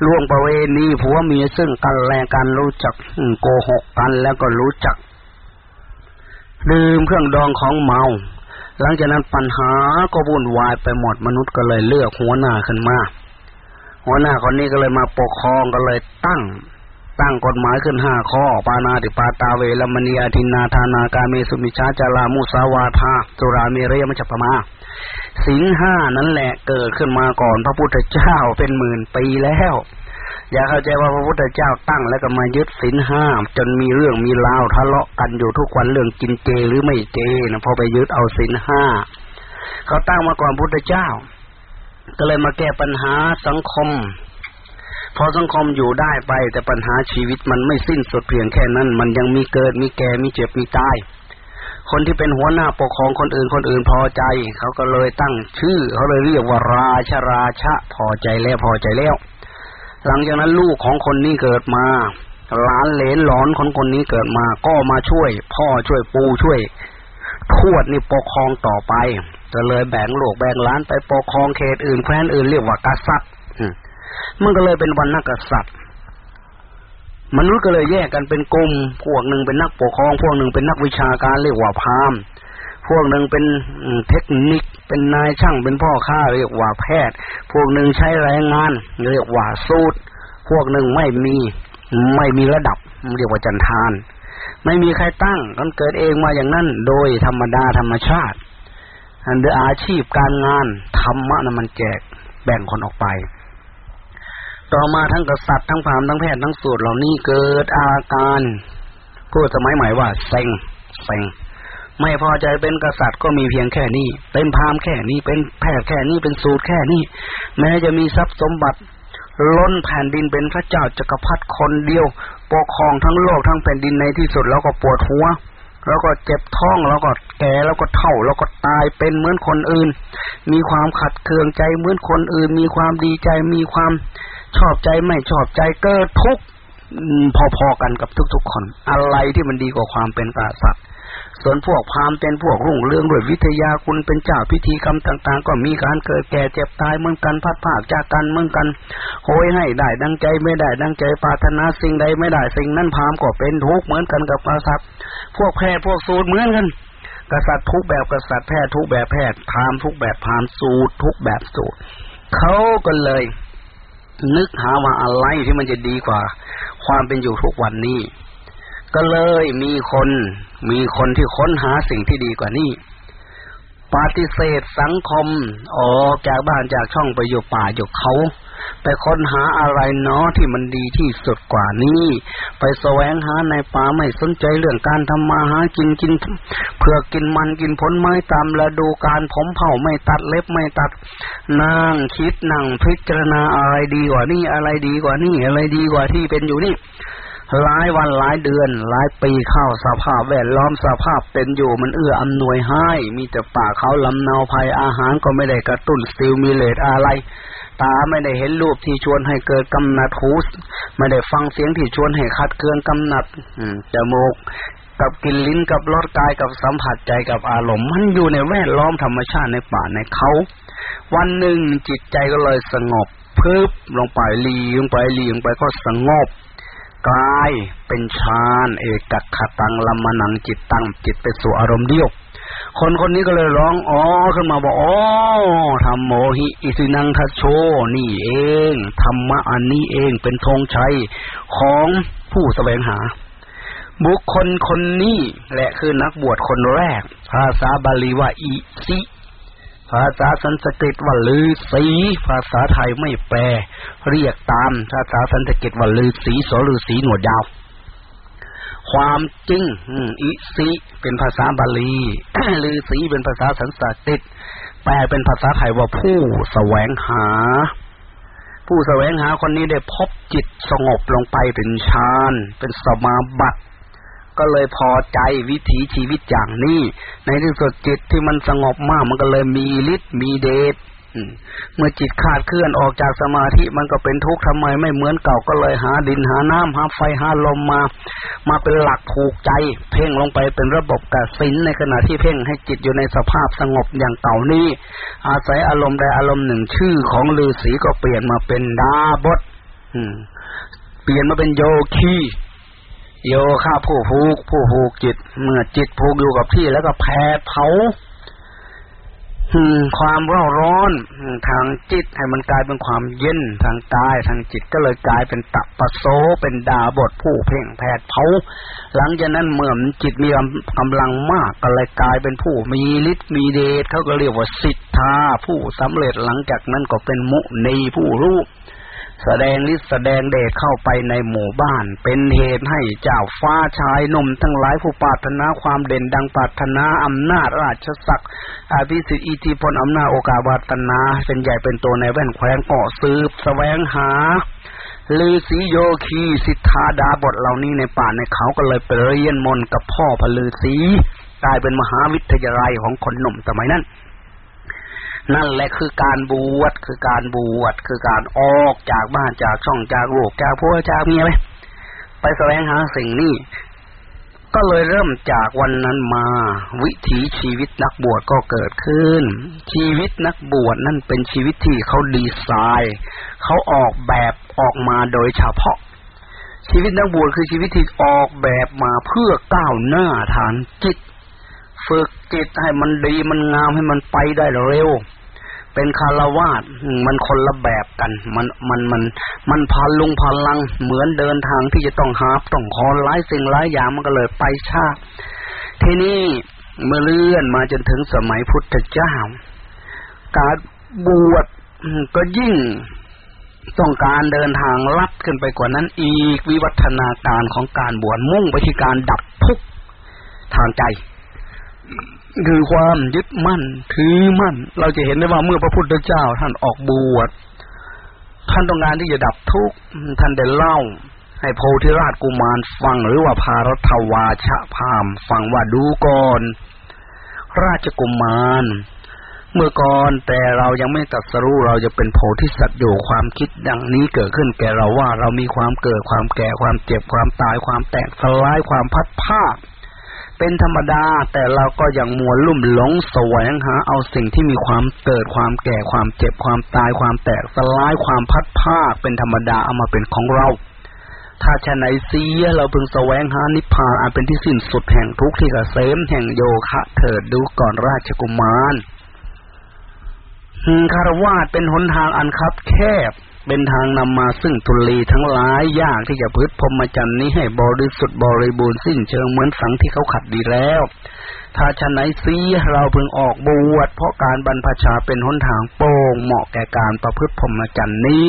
ล่วงประเวณีผัวเมียซึ่งกันแลกันรู้จักโกหกกันแล้วก็รู้จักดื่มเครื่องดองของเมา หลังจากนั้นปัญหาก็วุ่นวายไปหมดมนุษย์ก็เลยเลือกหัวหน้าขึ้นมา หัวหน้าคนนี้ก็เลยมาปกครองก็เลยตั้ง ตั้งกฎหมายขึ้นห้าข้อ ปานาติปาตาเวลมณีอาทินาธานากาเมสุมิชาจารามุสาวาทาสุราเมรยมจัปมาสิงห้านั่นแหละเกิดขึ้นมาก่อนพระพุทธเจ้าเป็นหมื่นปีแล้ว อย่าเข้าใจว่าพระพุทธเจ้าตั้งแล้วก็มายึดสินห้าจนมีเรื่องมีราวทะเลาะกันอยู่ทุกวันเรื่องกินเจหรือไม่เจนะพอไปยึดเอาสินห้าเขาตั้งมาก่อนพุทธเจ้า ก็เลยมาแก้ปัญหาสังคม พอสังคมอยู่ได้ไป แต่ปัญหาชีวิตมันไม่สิ้นสุดเพียงแค่นั้น มันยังมีเกิดมีแก่มีเจ็บมีตาย คนที่เป็นหัวหน้าปกครองคนอื่นคนอื่นพอใจ เขาก็เลยตั้งชื่อ เขาเลยเรียกว่าราชราชะพอใจแล้วพอใจแล้ว หลังจากนั้นลูกของคนนี้เกิดมาหลานเหลนหลอนของคนนี้เกิดมา ก็มาช่วย พ่อช่วยปูช่วย ทวดนี่ปกครองต่อไปก็เลยแบ่งโลกแบ่งล้านไปปกครองเขตอื่นแคว้นอื่นเรียกว่ากษัตริย์ มันก็เลยเป็นวันนักษัตริย์ มนุษย์ก็เลยแยกกันเป็นกลุ่มพวกหนึ่งเป็นนักปกครอง พวกหนึ่งเป็นนักวิชาการเรียกว่าพามพวกหนึ่งเป็นเทคนิคเป็นนายช่างเป็นพ่อค้าเรียกว่าแพทย์ พวกหนึ่งใช้แรงงาน เรียกว่าสูตร พวกหนึ่งไม่มีไม่มีระดับเรียกว่าจันทานไม่มีใครตั้งมันเกิดเองมาอย่างนั้น โดยธรรมดาธรรมชาติอันเดออาชีพการงานธรรมะนั้นมันแจกแบ่งคนออกไป ต่อมาทั้งกษัตริย์ทั้งพราหมณ์ทั้งแพทย์ทั้งสูตรเหล่านี้เกิดอาการพูดสมัยใหม่ว่าเซ็งเซ็งไม่พอใจเป็นกษัตริย์ก็มีเพียงแค่นี้ เป็นพราหมณ์แค่นี้เป็นแพทย์แค่นี้เป็นสูตรแค่นี้ แม้จะมีทรัพย์สมบัติ ล้นแผ่นดินเป็นพระเจ้าจักรพรรดิคนเดียวปกครองทั้งโลกทั้งแผ่นดินในที่สุดแล้วก็ปวดหัวแล้วก็เจ็บท้องแล้วก็แก่แล้วก็เฒ่าแล้วก็ตายเป็นเหมือนคนอื่น มีความขัดเคืองใจเหมือนคนอื่น มีความดีใจมีความ ชอบใจไม่ชอบใจเกิดทุกข์พอๆกันกับทุกๆคน อะไรที่มันดีกว่าความเป็นกษัตริย์ส่วนพวกพราหมณ์เป็นพวกรุ่งเรืองด้วยวิทยาคุณเป็นเจ้าพิธีกรรมต่าง ๆ ก็มีการเกิดแก่เจ็บตายเหมือนกันพัดภาคจากกันเหมือนกัน โหยให้ได้ดังใจไม่ได้ดังใจปรารถนาสิ่งใดไม่ได้สิ่งนั้นพราหมณ์ก็เป็นทุกข์เหมือนกันกับกษัตริย์ พวกแพทย์พวกสูตรเหมือนกัน กษัตริย์ทุกแบบกษัตริย์แพทย์ทุกแบบแพทย์พราหมณ์ทุกแบบพราหมณ์สูตรทุกแบบสูตรเขาก็เลย นึกหาว่าอะไรที่มันจะดีกว่า ความเป็นอยู่ทุกวันนี้ ก็เลยมีคน มีคนที่ค้นหาสิ่งที่ดีกว่านี้ปฏิเสธสังคมออกจากบ้านจากช่องไปอยู่ป่าอยู่เขา ไปค้นหาอะไรเนาะที่มันดีที่สุดกว่านี้ ไปแสวงหาในป่าไม่สนใจเรื่องการทำมาหากินกินเพื่อกินมันกินผลไม้ตามฤดูการผมเผาไม่ตัดเล็บไม่ตัดนั่งคิดนั่งพิจารณาอะไรดีกว่านี่อะไรดีกว่านี่อะไรดีกว่าที่เป็นอยู่นี่หลายวันหลายเดือนหลายปีเข้าสภาพแวดล้อมสภาพเป็นอยู่มันเอื้ออำนวยให้ มีแต่ป่าเขาลำเนาภัยอาหารก็ไม่ได้กระตุ้นสติลมีเลตอะไร ตาไม่ได้เห็นรูปที่ชวนให้เกิดกำหนัดหูไม่ได้ฟังเสียงที่ชวนให้คัดเคืองกำหนัดจมูกกับกินลิ้นกับรสกายกับสัมผัสใจกับอารมณ์มันอยู่ในแวดล้อมธรรมชาติในป่าในเขา วันหนึ่งจิตใจก็เลยสงบพึบลงไปลีลงไปลีลงไปก็สงบกลายเป็นฌานเอกขัตังลัมมนังจิตตั้งจิตไปสู่อารมณ์เดียว คนคนนี้ก็เลยร้องอ๋อขึ้นมาบอกอ๋อธรรมโมหิ อิสินังทัชโช นี่เองธรรมะอันนี้เองเป็นธงชัยของผู้แสวงหา บุคคลคนนี้แหละคือนักบวชคนแรก ภาษาบาลีว่าอิสิภาษาสันสกฤตว่าลือสีภาษาไทยไม่แปล เรียกตามภาษาสันสกฤตว่าลือสีโสลือสีหนวดยาว ความจริงอิสิเป็นภาษาบาลีลือสีเป็นภาษาสันสกฤตแปลเป็นภาษาไทยว่าผู้แสวงหา ผู้แสวงหาคนนี้ได้พบจิตสงบลงไปเป็นฌานเป็นสมาบัติก็เลยพอใจวิถีชีวิตอย่างนี้ ในที่สุดจิตที่มันสงบมากมันก็เลยมีฤทธิ์มีเดช เมื่อจิตขาดเคลื่อนออกจากสมาธิมันก็เป็นทุกข์ทำไมไม่เหมือนเก่าก็เลยหาดินหาน้ำหาไฟหาลมมา มาเป็นหลักผูกใจ เพ่งลงไปเป็นระบบกสินในขณะที่เพ่งให้จิตอยู่ในสภาพสงบอย่างเก่านี้ อาศัยอารมณ์ใดอารมณ์หนึ่งชื่อของฤาษีก็เปลี่ยนมาเป็นดาบดเปลี่ยนมาเป็นโยคีโยค่าผู้ผูก ผู้ผูกจิต เมื่อจิตผูกอยู่กับที่แล้วก็แผดเผา ความร้อนร้อนทางจิตให้มันกลายเป็นความเย็นทางกายทางจิตก็เลยกลายเป็นตะปะโซเป็นดาบทผู้เพ่งแผดเผาหลังจากนั้นเมื่อจิตมีกำลังมากก็เลยกลายเป็นผู้มีฤทธิ์มีเดชเขาก็เรียกว่าสิทธาผู้สำเร็จหลังจากนั้นก็เป็นมุนีผู้รู้ แสดงฤทธิ์แสดงเดชเข้าไปในหมู่บ้าน เป็นเหตุให้เจ้าฟ้าชายนมทั้งหลายผู้ปรารถนาความเด่นดังปรารถนาอำนาจราชศักดิ์อาภิสิทธิอิทธิพลอำนาจโอกาสวัตนาเป็นใหญ่เป็นตัวในแว่นแคว้นก่อสืบแสวงหาลือสีโยคีสิทธาดาบทเหล่านี้ในป่าในเขาก็เลยไปเรียนมนกับพ่อพลือสีกลายเป็นมหาวิทยาลัยของคนหนุ่มสมัยนั้น นั่นแหละคือการบวชคือการบวชคือการออกจากบ้านจากช่องจากโลกจากพัวจากเมียไปไปแสวงหาสิ่งนี้ก็เลยเริ่มจากวันนั้นมา วิถีชีวิตนักบวชก็เกิดขึ้น ชีวิตนักบวชนั่นเป็นชีวิตที่เขาดีไซน์เขาออกแบบออกมาโดยเฉพาะ ชีวิตนักบวชคือชีวิตที่ออกแบบมาเพื่อก้าวหน้าทางจิต ฝึกจิตให้มันดีมันงามให้มันไปได้เร็ว เป็นคารวาสมันคนละแบบกัน มันมันมัน มันพาลุงพลัง เหมือนเดินทางที่จะต้องหาต้องขอหลายสิ่งหลายอย่างมันก็เลยไปช้าทีนี้เมื่อเลื่อนมาจนถึงสมัยพุทธเจ้า การบวชก็ยิ่งต้องการเดินทางลัดขึ้นไปกว่านั้นอีกวิวัฒนาการของการบวชมุ่งไปที่การดับทุกข์ทางใจ คือความยึดมั่นถือมั่น เราจะเห็นได้ว่าเมื่อพระพุทธเจ้าท่านออกบวชท่านต้องการที่จะดับทุกข์ท่านได้เล่า ให้โพธิราชกุมารฟังหรือว่าพารัตวาชะพามฟังว่าดูก่อน ราชกุมาร เมื่อก่อนแต่เรายังไม่ตัดสรู้เราจะเป็นโพธิสัตว์อยู่ความคิดดังนี้เกิดขึ้นแก่เราว่าเรามีความเกิดความแก่ความเจ็บความตายความแตกสลายความพัดผ้า เป็นธรรมดา แต่เราก็ยังมัวลุ่มหลงแสวงหาเอาสิ่งที่มีความเกิดความแก่ความเจ็บความตายความแตกสลายความพัดภาคเป็นธรรมดาเอามาเป็นของเรา ถ้าชะไหนเสียเราพึงแสวงหานิพพานอันเป็นที่สิ้นสุดแห่งทุกข์ที่กเกษมแห่งโยคะเถิดดูก่อนราชกุมารคารวาสเป็นหนทางอันคับแคบ เป็นทางนำมาซึ่งทุลีทั้งหลายยากที่จะพืชพรมจันนี้ให้บริสุทธิ์บริบูรณ์สิ้นเชิงเหมือนสังที่เขาขัดดีแล้ว ถ้าชนไหนซีเราพึงออกบวชเพราะการบรรพชาเป็นหนทางโป่งเหมาะแก่การประพฤติพรมจรรย์นี้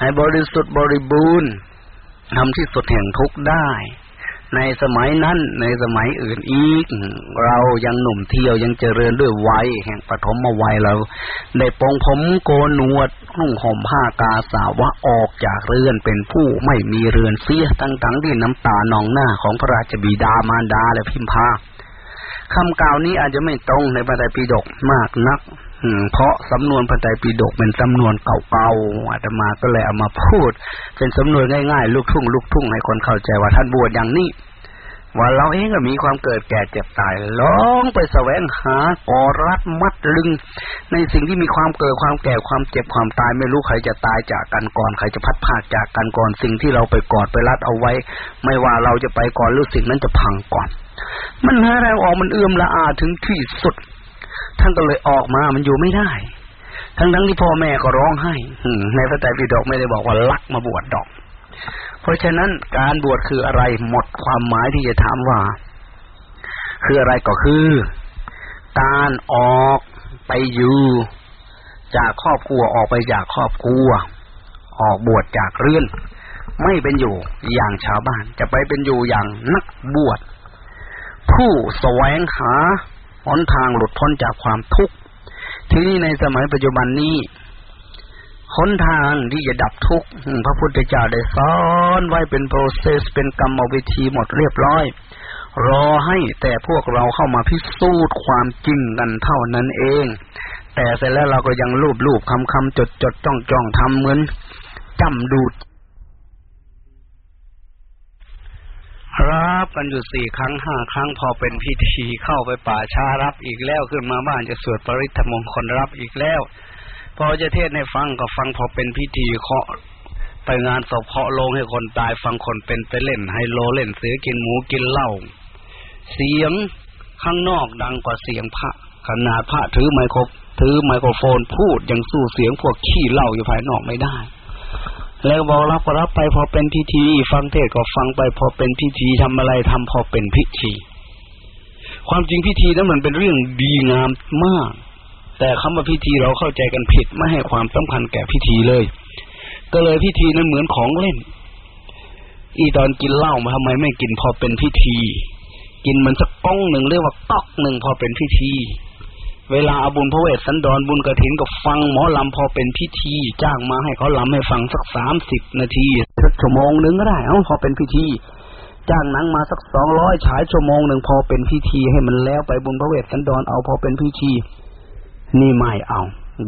ให้บริสุทธิ์บริบูรณ์ทำที่สุดแห่งทุกได้ ในสมัยนั้น ในสมัยอื่นอีก เรายังหนุ่มเที่ยวยังเจริญด้วยวัยแห่งปฐมวัยเรา ได้ปองผมโกนหนวดนุ่งห่มผ้ากาสาวะออกจากเรือนเป็นผู้ไม่มีเรือนเสียตั้งๆที่น้ำตานองหน้าของพระราชบิดามารดาและพิมพาคำกล่าวนี้อาจจะไม่ตรงในพระไตรปิฎกมากนัก เพราะสำนวนพระไตรปิฎกเป็นสำนวนเก่าๆอาตมาก็เลยเอามาพูด เป็นสำนวนง่ายๆ ลูกทุ่งลูกทุ่งให้คนเข้าใจว่าท่านบวชอย่างนี้ว่าเราเองก็มีความเกิดแก่เจ็บตายลองไปแสวงหาอรัดมัดลึง ในสิ่งที่มีความเกิดความแก่ความเจ็บความตายไม่รู้ใครจะตายจากกันก่อนใครจะพัดพาจากกันก่อนสิ่งที่เราไปกอดไปรัดเอาไว้ ไม่ว่าเราจะไปก่อนหรือสิ่งนั้นจะพังก่อน มันหาแรงออกมันเอื้อมละอาถึงที่สุด ท่านก็เลยออกมา มันอยู่ไม่ได้ ทั้งทั้งที่พ่อแม่ก็ร้องไห้ในพระไตรปิฎกไม่ได้บอกว่าลักมาบวชดอก เพราะฉะนั้นการบวชคืออะไรหมดความหมายที่จะถามว่า คืออะไรก็คือ การออกไปอยู่จากครอบครัวออกไปจากครอบครัว ออกบวชจากเรือนไม่เป็นอยู่อย่างชาวบ้าน จะไปเป็นอยู่อย่างนักบวชผู้แสวงหา นทางหลุดพ้นจากความทุกข์ที่นี่ในสมัยปัจจุบันนี้คหนทางที่จะดับทุกข์พระพุทธเจ้าได้สอนไว้เป็นโปรเซสเป็นกรรมวิธีหมดเรียบร้อย รอให้แต่พวกเราเข้ามาพิสูจน์ความจริงกันเท่านั้นเอง แต่เสร็จแล้วเราก็ยังรูปรูปคำคำจดจดจ้องจ้องทำเหมือนจำดูด รับกันอยู่สี่ครั้งห้าครั้งพอเป็นพิธีเข้าไปป่าชารับอีกแล้วขึ้นมาบ้านจะสวดปริธมงคลรับอีกแล้ว พอจะเทศให้ฟังก็ฟังพอเป็นพิธีเคาะไปงานศพเคาะลงให้คนตายฟังคนเป็นไปเล่นไฮโลเล่นเสือกินหมูกินเหล้าเสียงข้างนอกดังกว่าเสียงพระขนาดพระถือไมโครถือไมโครโฟนพูดยังสู้เสียงพวกขี้เหล้าอยู่ภายนอกไม่ได้ แล้วบอกรับก็รับไปพอเป็นพิธี ฟังเทศก็ฟังไปพอเป็นพิธีทำอะไรทำพอเป็นพิธี ความจริงพิธีนั้นมันเป็นเรื่องดีงามมาก แต่คำว่าพิธีเราเข้าใจกันผิดไม่ให้ความสำคัญแก่พิธีเลย ก็เลยพิธีนั้นเหมือนของเล่น อีตอนกินเหล้ามาทำไมไม่กินพอเป็นพิธี กินมันสักก้องหนึ่งเรียกว่าก๊อกหนึ่งพอเป็นพิธี เวลาอาบุญพระเวสสันดรบุญกระถินก็ฟังหมอลำพอเป็นพิธี จ้างมาให้เขาลำให้ฟังสักสามสิบนาทีสักชั่วโมงหนึ่งก็ได้เอาพอเป็นพิธีจ้างหนังมาสักสองร้อยฉายชั่วโมงหนึ่งพอเป็นพิธีให้มันแล้วไปบุญพระเวสสันดรเอาพอเป็นพิธี นี่ไม่เอา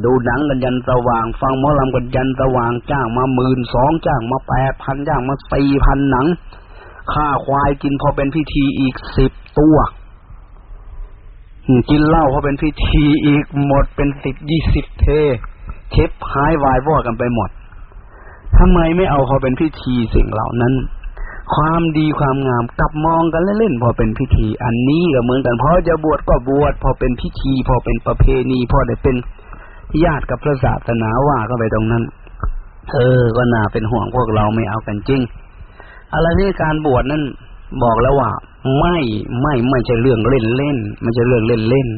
ดูหนังกันยันสว่าง ฟังหมอลำกันยันสว่าง จ้างมาหมื่นสองจ้างมาแปดพันจ้างมาสี่พันหนังค่าควายกินพอเป็นพิธีอีกสิบตัว กินเหล้าเพราะเป็นพิธีอีกหมดเป็นสิบยี่สิบเทเช็บหายวายวอดกันไปหมดทำไมไม่เอาพอเป็นพิธีสิ่งเหล่านั้น ความดีความงามกลับมองกันเล่นๆพอเป็นพิธี อันนี้ก็เหมือนกันพอจะบวชก็บวชพอเป็นพิธี พอเป็นประเพณี พอได้เป็นญาติกับพระศาสนาว่าก็ไปตรงนั้น เออ ก็น่าเป็นห่วงพวกเราไม่เอากันจริงอะไรนี่การบวชนั้น บอกแล้วว่า ไม่ไม่ไม่ใช่เรื่องเล่นเล่นไม่ใช่เรื่องเล่นเล่น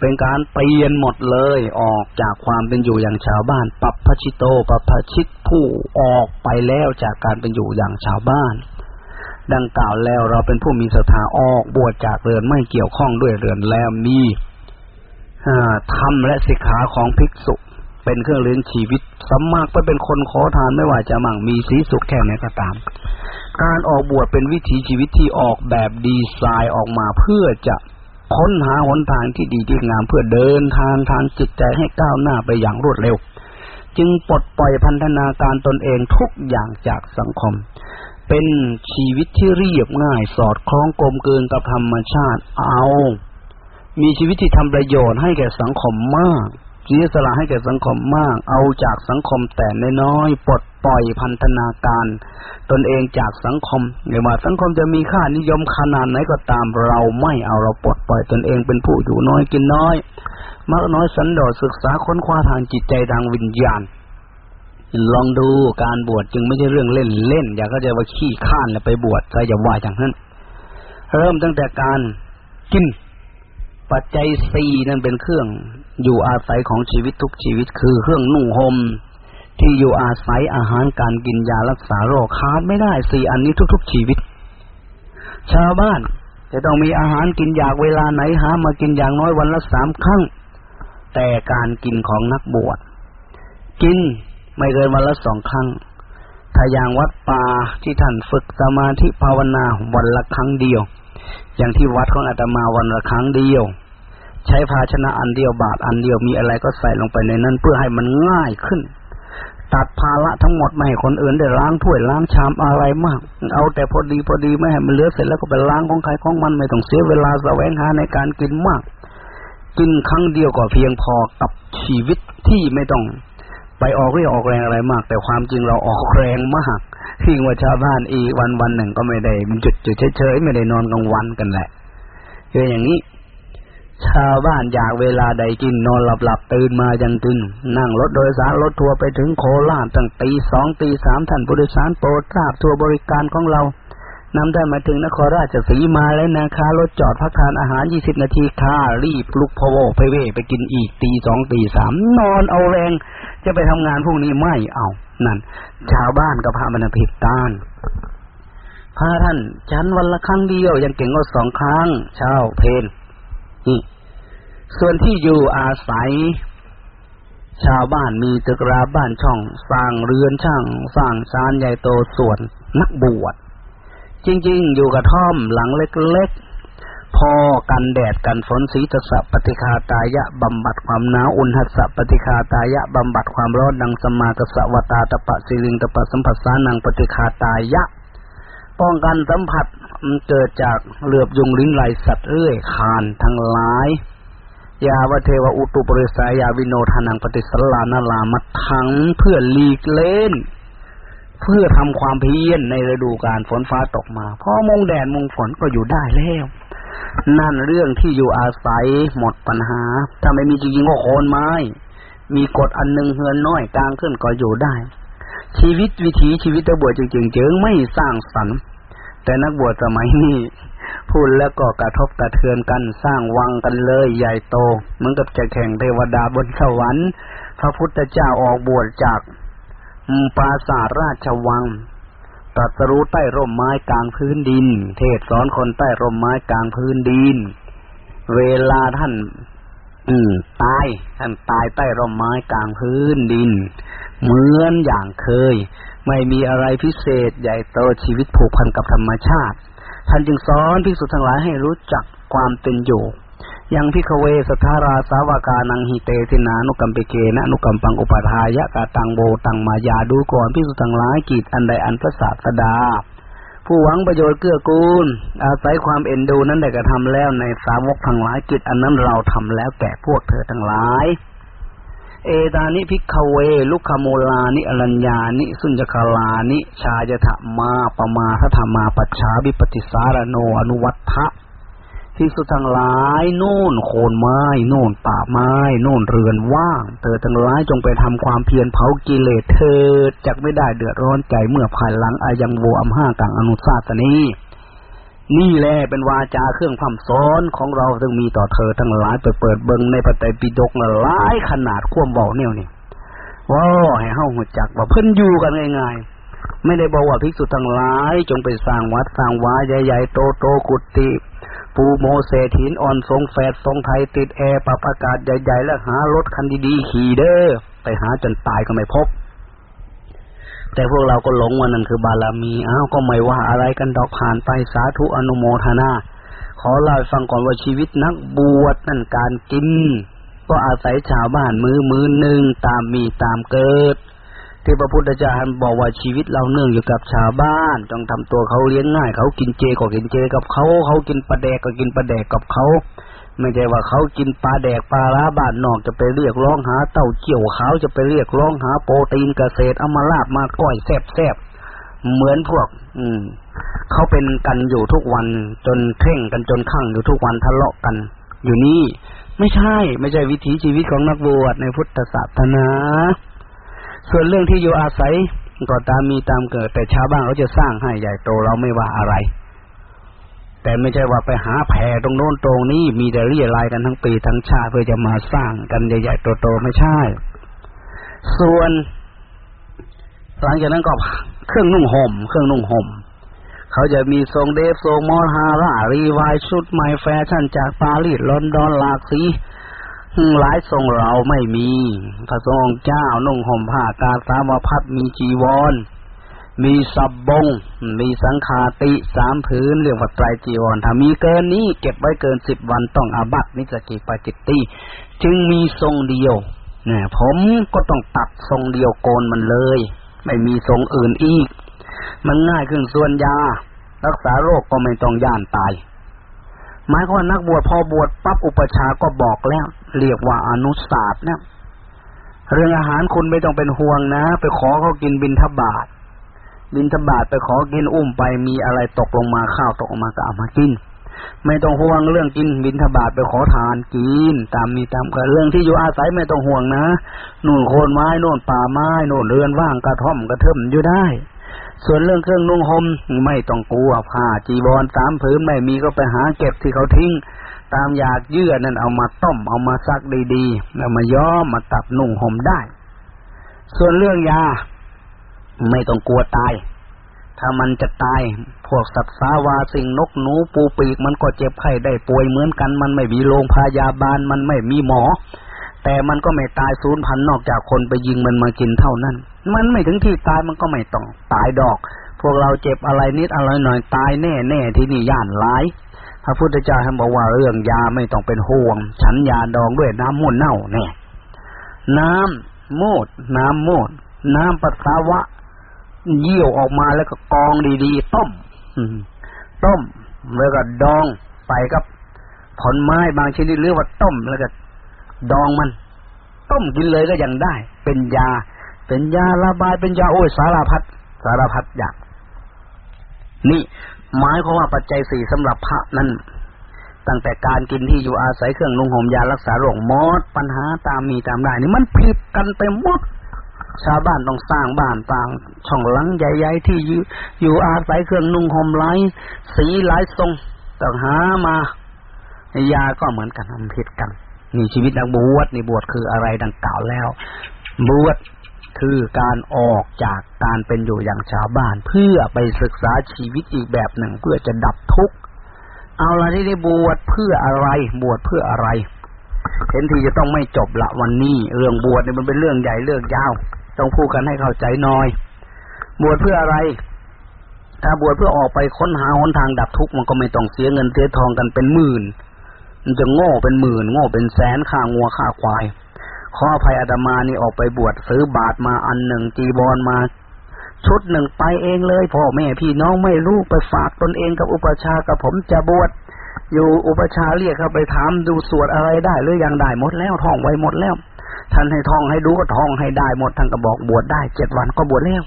เป็นการเปลี่ยนหมดเลยออกจากความเป็นอยู่อย่างชาวบ้าน ปับพชิโตปับพชิตผู้ออกไปแล้วจากการเป็นอยู่อย่างชาวบ้าน ดังกล่าวแล้วเราเป็นผู้มีศรัทธาออกบวชจากเรือนไม่เกี่ยวข้องด้วยเรือนแล้วมีธรรมและสิกขาของภิกษุเป็นเครื่องเลี้ยงชีวิตสมมากไปเป็นคนขอทานไม่ว่าจะมั่งมีสีสุขแค่ไหนก็ตาม การออกบวชเป็นวิถีชีวิตที่ออกแบบดีไซน์ออกมาเพื่อจะค้นหาหนทางที่ดีที่งามเพื่อเดินทางทางจิตใจให้ก้าวหน้าไปอย่างรวดเร็ว จึงปลดปล่อยพันธนาการตนเองทุกอย่างจากสังคม เป็นชีวิตที่เรียบง่ายสอดคล้องกลมเกินกับธรรมชาติเอา มีชีวิตที่ทำประโยชน์ให้แก่สังคมมาก สียสละให้แก่สังคมมาก เอาจากสังคมแต่น้อยๆปลดปล่อยพันธนาการ ตนเองจากสังคมไม่ว่าสังคมจะมีค่านิยมขนาดไหนก็ตามเราไม่เอาเราปลดปล่อยตนเองเป็นผู้อยู่น้อยกินน้อยมากน้อยสันโดษศึกษาค้นคว้าทางจิตใจทางวิญญาณลองดูการบวชจึงไม่ใช่เรื่องเล่นเล่นอย่าก็จะว่าขี้ข้านแล้วไปบวชใครจะว่าอย่างนั้น เริ่มตั้งแต่การกินปัจจัยสี่นั่นเป็นเครื่อง อยู่อาศัยของชีวิตทุกชีวิตคือเครื่องนุ่งห่มที่อยู่อาศัยอาหารการกินยารักษาโรคขาดไม่ได้สี่อันนี้ทุก ๆ ชีวิต ชาวบ้านจะต้องมีอาหารกินอยากเวลาไหนหามากินอย่างน้อยวันละสามครั้ง แต่การกินของนักบวชกินไม่เกินวันละสองครั้งถ้าอย่างวัดป่าที่ท่านฝึกสมาธิภาวนาวันละครั้งเดียว อย่างที่วัดของอาตมาวันละครั้งเดียว ใช้ภาชนะอันเดียวบาทอันเดียวมีอะไรก็ใส่ลงไปในนั้น เพื่อให้มันง่ายขึ้น ตัดภาระทั้งหมดไม่ให้คนอื่นได้ล้างถ้วยล้างชามอะไรมาก เอาแต่พอดีพอดีไม่ให้มันเหลือเสร็จแล้วก็ไปล้างของใครของมันไม่ต้องเสียเวลาแสวงหาในการกินมาก กินครั้งเดียวก็เพียงพอกับชีวิตที่ไม่ต้องไปออกเรียออกแรงอะไรมาก แต่ความจริงเราออกแรงมากที่ว่าชาวบ้านอีวันวันหนึ่งก็ไม่ได้จุดจุดเฉยๆไม่ได้นอนกลางวันกันแหละคืออย่างนี้ ชาวบ้านอยากเวลาใดกินนอนหลับหลับตื่นมายังตื่นนั่งรถโดยสารรถทัวร์ไปถึงโคราชตั้งตีสองตีสามท่านผู้โดยสารโปรดทราบทัวร์บริการของเรานำได้มาถึงนครราชสีมาแล้วนะคะรถจอดพักทานอาหารยี่สิบนาทีค่ะรีบลุกพโวไปเว่ไปกินอีกตีสองตีสามนอนเอาแรง จะไปทำงานพรุ่งนี้ไม่เอา นั่น ชาวบ้านกับพระบรรพิตานพระท่านฉันวันละครั้งเดียวยังเก่งก็สองครั้งเช้าเพนนี่ ส่วนที่อยู่อาศัย ชาวบ้านมีตึกราบ้านช่อง สร้างเรือนช่าง สร้างชานใหญ่โตส่วนนักบวช จริง ๆ อยู่กับท่อมหลังเล็กๆ พอกันแดดกันฝนสีตสะปฏิคาตายะบำบัดความหนาวอุณหัสปฏิคาตายะบำบัดความร้อนดังสมากสวตาตปะสิลิงตปะสัมผัสสานังปฏิคาตายะป้องกันสัมผัสมันเกิดจากเหลือบยุงลิ้นไหลสัตว์เอ้อยคานทั้งหลาย ยาวเทวอุตุปริสายาวิโนทานังปฏิสลานาลามัทังเพื่อลีกเล่น เพื่อทำความเพียรในฤดูการฝนฟ้าตกมาพอมงแดดมงฝนก็อยู่ได้แล้ว นั่นเรื่องที่อยู่อาศัยหมดปัญหา ถ้าไม่มีจริงๆก็โคนไม้ มีกฎอันหนึ่งเฮือนน้อยกลางขึ้นก็อยู่ได้ ชีวิตวิถีชีวิตตะบวชจริงๆเจิงไม่สร้างสรรค์ แต่นักบวชสมัยนี้ พูดแล้วก็กระทบกระเทือนกันสร้างวังกันเลยใหญ่โต เหมือนกับจะแข่งเทวดาบนสวรรค์ พระพุทธเจ้าออกบวชจากปราสาทราชวังตรัสรู้ใต้ร่มไม้กลางพื้นดิน เทศสอนคนใต้ร่มไม้กลางพื้นดิน เวลาท่าน อืมตาย ท่านตายใต้ร่มไม้กลางพื้นดิน เหมือนอย่างเคย ไม่มีอะไรพิเศษใหญ่โตชีวิตผูกพันกับธรรมชาติ ท่านจึงสอนภิกษุทั้งหลายให้รู้จักความเป็นอยู่ยังพิกเวสทาราสาวกานังหิเตตินานุกัมปิเกนะนุกัมปังอุปทายะกาตังโบตังมายาดูก่อนภิกษุทั้งหลายกิจอันใดอันพระศาสดา ผู้หวังประโยชน์เกื้อกูล อาศัยความเอ็นดูนั้นได้กระทำแล้วในสาวกทั้งหลายกิจอันนั้นเราทำแล้วแก่พวกเธอทั้งหลาย เอตานิ ภิกขเว รุกขมูลานิอรัญญานิสุญญาคารานิ ฌายถมาปมาทัตถ มาปัจฉาวิปปฏิสาริโนอหุวัตถ ภิกษุทั้งหลายโน่นโคนไม้โน่นป่าไม้โน่นเรือนว่าง เธอทั้งหลายจงไปทำความเพียรเผากิเลสเธอจักไม่ได้เดือดร้อนใจเมื่อภายหลังอะยังโวอัมหากังอนุสาสนี นี่แหละเป็นวาจาเครื่องพร่ำสอนของเราซึ่งมีต่อเธอทั้งหลายไปเปิดเบิงในไตรปิฎกหลายขนาดควมบอกเนี่ยนี่ว้าให้เฮาหัวจักว่าเพิ่นอยู่กันง่ายๆไม่ได้บอกว่าภิกษุทั้งหลาย จงไปสร้างวัดสร้างวาใหญ่ๆโตโตกุฏิปูโมเศถินอ่อนทรงแฝดทรงไทยติดแอร์ปรับอากาศใหญ่ ๆ แล้วหารถคันดีๆขี่เด้อไปหาจนตายก็ไม่พบ แต่พวกเราก็หลงว่านั่นคือบารมีอ้าวก็ไม่ว่าอะไรกันดอกผ่านไปสาธุอนุโมทนา ขอเล่าฟังก่อนว่าชีวิตนักบวชนั่นการกิน ก็อาศัยชาวบ้านมือมือหนึ่งตามมีตามเกิด ที่พระพุทธเจ้าบอกว่าชีวิตเราเนื่องอยู่กับชาวบ้านจงทำตัวเขาเลี้ยงง่าย เขากินเจก็กินเจกับเขาเขากินปลาแดกก็กินปลาแดกกับเขา ไม่ใช่ว่าเขากินปลาแดกปลาล้าบ้านนอกจะไปเรียกร้องหา เต้าเกี่ยวเขาจะไปเรียกร้องหา โปรตีนเกษตรเอามาลาบมาก้อยแซ่บแซบเหมือนพวก อืมเขาเป็นกันอยู่ทุกวัน จนเท่งกันจนข้างอยู่ทุกวันทะเลาะกัน อยู่นี่ไม่ใช่ ไม่ใช่วิถีชีวิตของนักบวชในพุทธศาสนา ส่วนเรื่องที่อยู่อาศัยก็ตามมีตามเกิด แต่ชาวบ้านเขาจะสร้างให้ใหญ่โตเราไม่ว่าอะไร แต่ไม่ใช่ว่าไปหาแผ่ตรงโน้นตรงนี้มีแต่เรียรายกันทั้งปีทั้งชาติเพื่อจะมาสร้างกันใหญ่ๆโตๆไม่ใช่ ส่วน หลังจากนั้นก็เครื่องนุ่งห่ม เครื่องนุ่งห่ม เขาจะมีทรงเดฟทรงมอส Hara Levi's ชุดใหม่แฟชั่นจากปารีสลอนดอนหลากสีหลายทรงเราไม่มีพระทรงเจ้านุ่งห่มผ้ากาสาวพัสตร์มีจีวร มีสับบง มีสังฆาฏิสามผืนเรียกว่าไตรจีวรถ้ามีเกินนี้เก็บไว้เกินสิบวันต้องอาบัตินิสสัคคิยปาจิตตีย์จึงมีทรงเดียวเนี่ยผมก็ต้องตัดทรงเดียวโกนมันเลย ไม่มีทรงอื่นอีก มันง่ายขึ้นส่วนยา รักษาโรคก็ไม่ต้องย่านตายหมายความว่านักบวชพอบวชปั๊บอุปชาก็บอกแล้ว เรียกว่าอนุศาสตร์เนี่ยเรื่องอาหารคุณไม่ต้องเป็นห่วงนะ ไปขอเขากินบินทบาท บินทบาทไปขอกินอุ้มไปมีอะไรตกลงมาข้าวตกออกมาก็เอามากิน ไม่ต้องห่วงเรื่องกินบินทบาทไปขอทานกิน ตามมีตามกันเรื่องที่อยู่อาศัยไม่ต้องห่วงนะนู่นโคนไม้นู่นป่าไม้นู่นเรือนว่างกระท่อมกระเทิมอยู่ได้ ส่วนเรื่องเครื่องนุ่งห่มไม่ต้องกลัวผ้าจีบอลสามผืนไม่มีก็ไปหาเก็บที่เขาทิ้งตามอยากเยื่อนั่นเอามาต้มเอามาซักดีๆแล้วมาย้อมมาตัดนุ่งห่มได้ ส่วนเรื่องยา ไม่ต้องกลัวตาย ถ้ามันจะตาย พวกสัตว์สาวาสิ่งนกหนูปูปีก มันก็เจ็บไข้ได้ป่วยเหมือนกัน มันไม่มีโรงพยาบาล มันไม่มีหมอ แต่มันก็ไม่ตายศูนย์พันนอกจากคนไปยิงมันมากินเท่านั้น มันไม่ถึงที่ตายมันก็ไม่ต้องตายดอก พวกเราเจ็บอะไรนิดอะไรหน่อยตายแน่แน่ที่นี่ย่านร้ายพระพุทธเจ้าท่านบอกว่าเรื่องยาไม่ต้องเป็นห่วง ฉันยาดองด้วยน้ำมูดเน่าแน่น้ำมูดน้ำมูดน้ำปัสสาวะ เยี่ยวออกมาแล้วก็กองดีๆต้มต้มแล้วก็ดองไปกับผลไม้บางชนิดหรือว่าต้มแล้วก็ดองมัน ต้มกินเลยก็ยังได้ เป็นยา เป็นยาระบายเป็นยาโอ้ยสารพัดสารพัดอย่างนี่หมายความว่าปัจจัยสี่สำหรับพระนั้นตั้งแต่การกินที่อยู่อาศัยเครื่องนุ่งห่มยารักษาโรคมดปัญหาตามมีตามได้นี่มันผิดกันไปหมด ชาวบ้านต้องสร้างบ้านต่าง ช่องหลังใหญ่ๆที่อยู่อยู่อาศัยเครื่องนุ่งห่มหลายสีหลายทรงต้องหามา ยาก็เหมือนกันทำผิดกันนี่ชีวิตนักบวชนี่บวชคืออะไรดังกล่าวแล้ว บวชคือการออกจากการเป็นอยู่อย่างชาวบ้าน เพื่อไปศึกษาชีวิตอีกแบบหนึ่ง เพื่อจะดับทุกข์เอาละที่ได้บวชเพื่ออะไร บวชเพื่ออะไรเห็นทีจะต้องไม่จบละวันนี้ เรื่องบวชเนี่ยมันเป็นเรื่องใหญ่เรื่องยาว ต้องพูดกันให้เข้าใจหน่อย บวชเพื่ออะไร ถ้าบวชเพื่อออกไปค้นหาหนทางดับทุกข์มันก็ไม่ต้องเสียเงินเสียทองกันเป็นหมื่น มันจะโง่เป็นหมื่น โง่เป็นแสนค่างัวค่าควาย ขออภัยอาตมานี่ออกไปบวชซื้อบาทมาอันหนึ่งจีบอลมา ชุดหนึ่งไปเองเลยพ่อแม่พี่น้องไม่รู้ไปฝากตนเองกับอุปชากับผมจะบวชอยู่อุปชาเรียกเข้าไปถามดูสวดอะไรได้หรือยังได้หมดแล้วท่องไว้หมดแล้ว ท่านให้ท่องให้ดูก็ท่องให้ได้หมดท่านก็บอกบวชได้เจ็ดวันก็บวชแล้ว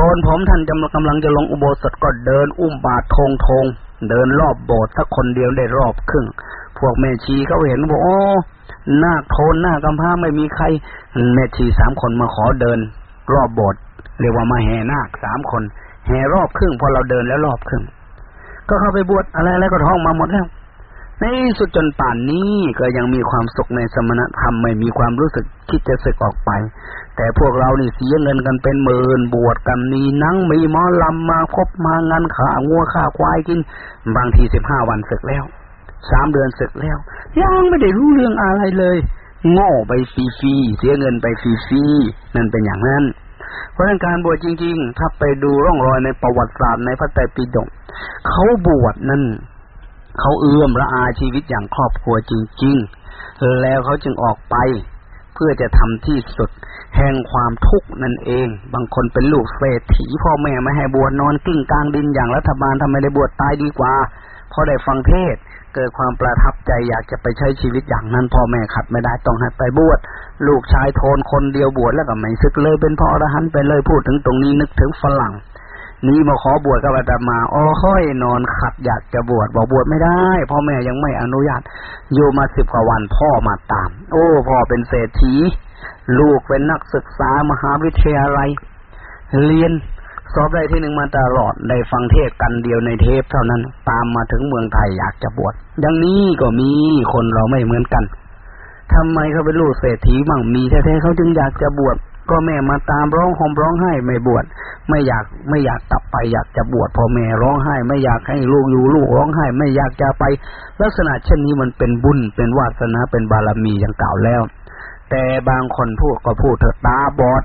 ก่อนผมท่านกำลังจะลงอุโบสถก็เดินอุ้มบาททงทงเดินรอบโบสถ์สักคนเดียวได้รอบครึ่ง พวกแม่ชีเขาเห็นบอกโอ้หน้าโทนหน้ากำพร้าไม่มีใคร แม่ชีสามคนมาขอเดิน รอบโบสถ์เรียกว่ามาแห่นาคสามคน แห่รอบครึ่งพอเราเดินแล้วรอบครึ่ง ก็เข้าไปบวชอะไรอะไรก็ท่องมาหมดแล้ว ในสุดจนป่านนี้ก็ยังมีความสุขในสมณธรรมไม่มีความรู้สึกคิดจะสึกออกไป แต่พวกเรานี่เสียเงินกันเป็นหมื่นบวชกันนีนังมีมอลำมาคบมางานขางัวขาควายกิน บางทีสิบห้าวันศึกแล้วสามเดือนศึกแล้ว ยังไม่ได้รู้เรื่องอะไรเลยโง่ไปฟรีๆเสียเงินไปฟรีๆนั่นเป็นอย่างนั้นเพราะการบวชจริง ๆ ถ้าไปดูร่องรอยในประวัติศาสตร์ในพระไตรปิฎกเขาบวชนั่น เขาเอื้อมละอาชีวิตอย่างครอบครัวจริง ๆ แล้วเขาจึงออกไป เพื่อจะทำที่สุด แห่งความทุกข์นั่นเอง บางคนเป็นลูกเศรษฐีพ่อแม่ไม่ให้บวชนอนกิ้งกลางดินอย่างรัฐบาลทำไมได้บวชตายดีกว่าพอได้ฟังเทศเกิดความประทับใจอยากจะไปใช้ชีวิตอย่างนั้นพ่อแม่ขัดไม่ได้ต้องให้ไปบวชลูกชายโทนคนเดียวบวชแล้วก็ไม่ซึกเลยเป็นพ่ออรหันต์ไปเลยพูดถึงตรงนี้นึกถึงฝรั่ง นี่มาขอบวชกับอาตมาอ๋อค่อยนอนขัดอยากจะบวชบอกบวชไม่ได้พ่อแม่ยังไม่อนุญาตอยู่มาสิบกว่าวันพ่อมาตาม โอ้พ่อเป็นเศรษฐีลูกเป็นนักศึกษามหาวิทยาลัย เรียนสอบได้ที่หนึ่งมาตลอดได้ฟังเทศกันเดียวในเทปเท่านั้น ตามมาถึงเมืองไทยอยากจะบวชดังนี้ก็มีคนเราไม่เหมือนกันทำไมเขาเป็นลูกเศรษฐีมั่งมีแท้ๆเขาจึงอยากจะบวช ก็แม่มาตามร้องห่มร้องไห้ไม่บวชไม่อยากไม่อยากกลับไปอยากจะบวชพอแม่ร้องไห้ ไม่อยากให้ลูกอยู่ลูกร้องไห้ ไม่อยากจะไป ลักษณะเช่นนี้มันเป็นบุญเป็นวาสนาเป็นบารมีอย่างกล่าวแล้ว แต่บางคนพูดก็พูดเถอะตาบอด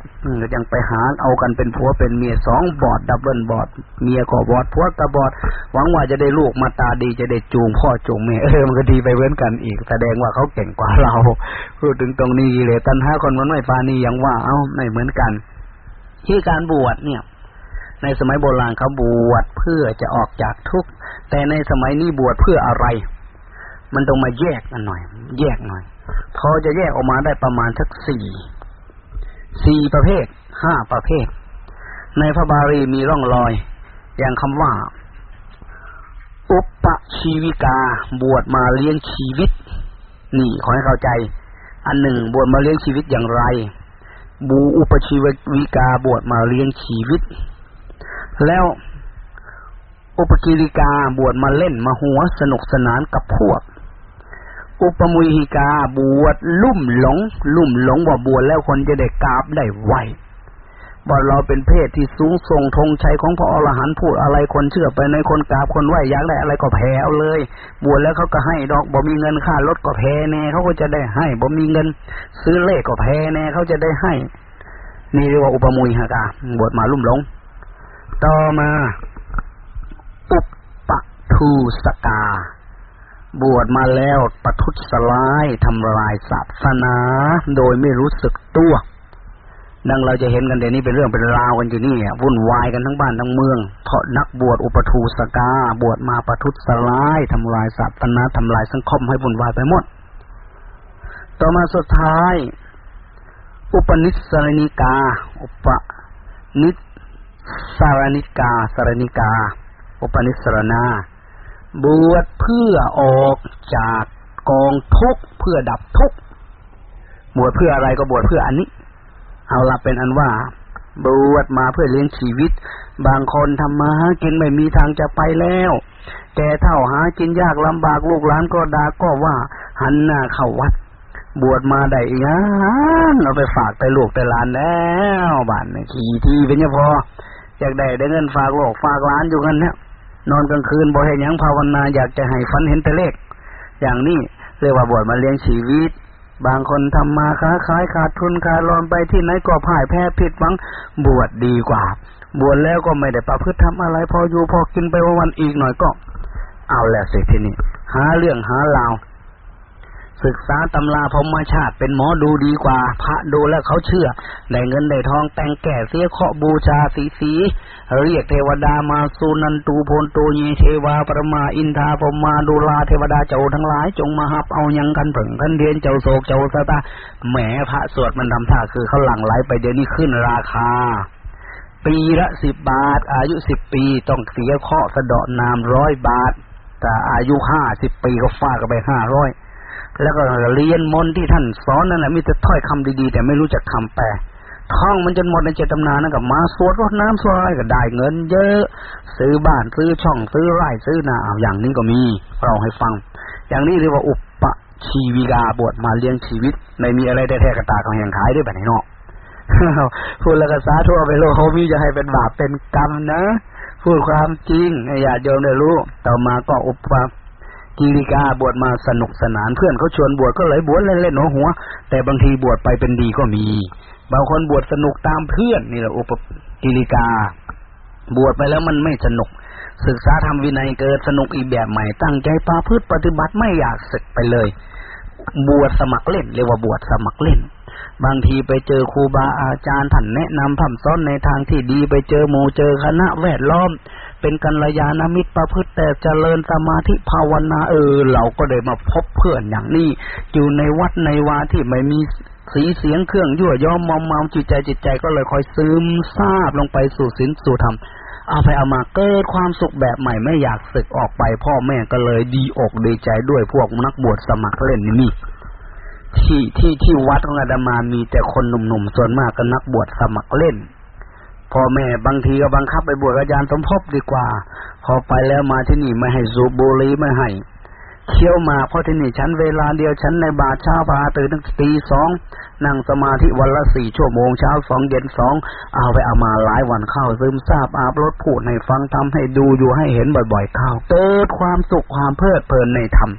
ยังไปหาเอากันเป็นผัวเป็นเมียสองบอดดับเบิลบอด เมียก็บอดผัวก็บอด หวังว่าจะได้ลูกมาตาดีจะได้จูงพ่อจูงแม่เออมันก็ดีไปเว้นกันอีก แสดงว่าเขาเก่งกว่าเรา พูดถึงตรงนี้เลยตันห้าคนมันไม่ปานียังว่าเอ้าไม่เหมือนกัน ที่การบวชเนี่ย ในสมัยโบราณเขาบวชเพื่อจะออกจากทุกข์แต่ในสมัยนี้บวชเพื่ออะไร มันต้องมาแยกกันหน่อย แยกหน่อย พอจะแยกออกมาได้ประมาณสักสี่สี่ประเภทห้าประเภท ในพระบาลีมีร่องรอย อย่างคำว่า อุปชีวิกาบวชมาเลี้ยงชีวิต นี่ขอให้เข้าใจ อันหนึ่งบวชมาเลี้ยงชีวิตอย่างไร บูอุปชีวิกาบวชมาเลี้ยงชีวิต แล้วอุปกิริกาบวชมาเล่นมาหัวสนุกสนานกับพวก อุปมุหิกาบวชลุ่มหลง ลุ่มหลงว่าบวชแล้วคนจะได้กราบได้ไหวว่าเราเป็นเพศที่สูงส่งธงชัยของพระอรหันต์พูดอะไรคนเชื่อไปในคนกราบคนไหวอยากได้อะไรก็แพ้เอาเลย บวชแล้วเขาก็ให้ดอกบ่มีเงินค่ารถก็แพ้แน่เขาก็จะได้ให้บ่มีเงิน ซื้อเลขก็แพ้แน่เขาจะได้ให้ นี่เรียกว่าอุปมุยฮะกาบวชมาลุ่มหลง ต่อมา อุปทูสกา บวชมาแล้วประทุสลายทำลายศาสนา โดยไม่รู้สึกตัว ดังเราจะเห็นกันเดี๋ยวนี้เป็นเรื่องเป็นราวกันอยู่นี่วุ่นวายกันทั้งบ้านทั้งเมืองเพราะนักบวชอุปทูสกา บวชมาประทุสลายทำลายศาสนาทำลายสังคมให้วุ่นวายไปหมด ต่อมาสุดท้าย อุปนิสรณิกา อุปนิสารณิกาสารณิกา อุปนิสรณา บวชเพื่อออกจากกองทุกข์เพื่อดับทุกข์บวชเพื่ออะไรก็บวชเพื่ออันนี้ เอาละเป็นอันว่า บวชมาเพื่อเลี้ยงชีวิต บางคนทำมาหากินไม่มีทางจะไปแล้วแต่เท่าหากินยากลำบากลูกหลานก็ด่าก็ว่า หันหน้าเข้าวัด บวชมาได้ยังเอาไปฝากไปลูกไปหลานแล้วบ้านขี่ที่เป็นยังพออยากได้ได้เงินฝากลูกฝากหลานอยู่กันเนี่ย นอนกลางคืนบ่เห็นยังภาวนาอยากจะให้ฝันเห็นแต่เลข อย่างนี้เรียกว่าบวชมาเลี้ยงชีวิต บางคนทำมาค้าขายขาดทุนขาดรอนไปที่ไหนก็พ่ายแพ้ผิดหวังบวชดีกว่า บวชแล้วก็ไม่ได้ประพฤติทำอะไร พออยู่พอกินไปวันอีกหน่อยก็ เอาแล้วสิทีนี้หาเรื่องหาราว ศึกษาตำราพรมชาติเป็นหมอดูดีกว่า พระดูแล้วเขาเชื่อ ได้เงินได้ทองแต่งแก่เสียเคาะบูชาสีสี เรียกเทวดามาสุนันตูโพนตูยีเทวาปรมาอินทาพมาดูลาเทวดาเจ้าทั้งหลาย จงมาหับเอายังกันผึ่งกันเดียนเจ้าโศกเจ้าสตาแหมพระสวดมันทำท่าคือเขาหลั่งไหลไปเดี๋ยวนี้ขึ้นราคา ปีละสิบบาท อายุสิบปีต้องเสียเคาะสะเดาะนามร้อยบาท แต่อายุห้าสิบปีก็ฟาดกันไปห้าร้อย แล้วก็เรียนมนที่ท่านสอนนั่นแหละมีแต่ถ้อยคำดีๆ แต่ไม่รู้จักคำแปลท่องมันจนหมดในเจตำนานั่นกับมาสวดรดน้ำสวดอะไรก็ได้เงิน เยอะ ซื้อบ้านซื้อช่องซื้อไร่ซื้อนาอาอย่างนี้ก็มีเราให้ฟัง อย่างนี้เรียกว่าอุปชีวิกาบวชมาเลี้ยงชีวิตไม่มีอะไรได้แท้กระตาของแห่งขายด้วยแบบไหนเนาะพูดแล้วก็สาทั่วไปโลกเขามีจะให้เป็นบาปเป็นกรรมนะ พูดความจริงอย่าโยมได้รู้ ต่อมาก็อุป กิริกาบวชมาสนุกสนานเพื่อนเขาชวนบวชก็เลยบวชเล่นๆหัวหัว แต่บางทีบวชไปเป็นดีก็มี บางคนบวชสนุกตามเพื่อนนี่แหละอุปกิริกา บวชไปแล้วมันไม่สนุก ศึกษาทำวินัยเกิดสนุกอีกแบบใหม่ตั้งใจปาพืชปฏิบัติไม่อยากศึกไปเลย บวชสมัครเล่นเรียกว่าบวชสมัครเล่น บางทีไปเจอครูบาอาจารย์ท่านแนะนำทำซ้อนในทางที่ดีไปเจอหมู่เจอคณะแวดล้อม เป็นกัลยาณมิตรประพฤติแต่เจริญสมาธิภาวนาเออ เราก็ได้มาพบเพื่อนอย่างนี้ อยู่ในวัดในวาที่ไม่มีสีเสียงเครื่องยั่วย้อมมอมเมาจิตใจจิตใจก็เลยคอยซึมซาบลงไปสู่ศีลสู่ธรรมเอาไปเอามาเกิดความสุขแบบใหม่ไม่อยากศึกออกไป พ่อแม่ก็เลยดีอกดีใจด้วยพวกนักบวชสมัครเล่นนี่ที่ที่ที่วัดของอาดามามีแต่คนหนุ่มๆส่วนมากก็นักบวชสมัครเล่น พ่อแม่บางทีก็บังคับไปบวชอาจารย์สมภพดีกว่า พอไปแล้วมาที่นี่ไม่ให้สูบบุหรี่ไม่ให้เที่ยวมาเพราะที่นี่ฉันเวลาเดียวฉันในบาทเช้าพาตื่นตั้งตีสองนั่งสมาธิวันละสี่ชั่วโมงเช้าสองเย็นสองเอาไปเอามาหลายวันเข้าซึมซาบอาบรถพูดให้ฟังทำให้ดูอยู่ให้เห็นบ่อยๆเข้าเกิดความสุขความเพลิดเพลินในธรรม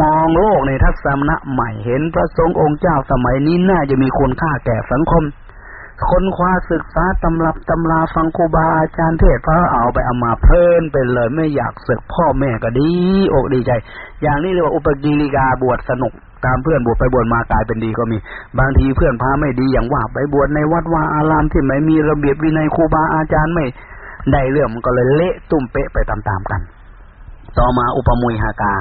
มองโลกในทัศนะใหม่เห็นพระสงฆ์องค์เจ้าสมัยนี้น่าจะมีคุณค่าแก่สังคม ค้นคว้าศึกษาตำรับตำราฟังครูบาอาจารย์เทศพระเอาไปเอามาเพลินไปเลยไม่อยากศึกพ่อแม่ก็ดีอกดีใจ อย่างนี้เรียกว่าอุปกิริกาบวชสนุกตามเพื่อนบวชไปบวชมากลายเป็นดีก็มี บางทีเพื่อนพาไม่ดีอย่างว่าไปบวชในวัดวาอารามที่ไม่มีระเบียบวินัยครูบาอาจารย์ไม่ได้เรื่องมันก็เลยเละตุ่มเป๊ะไปตามๆกัน ต่อมาอุปมุยหากา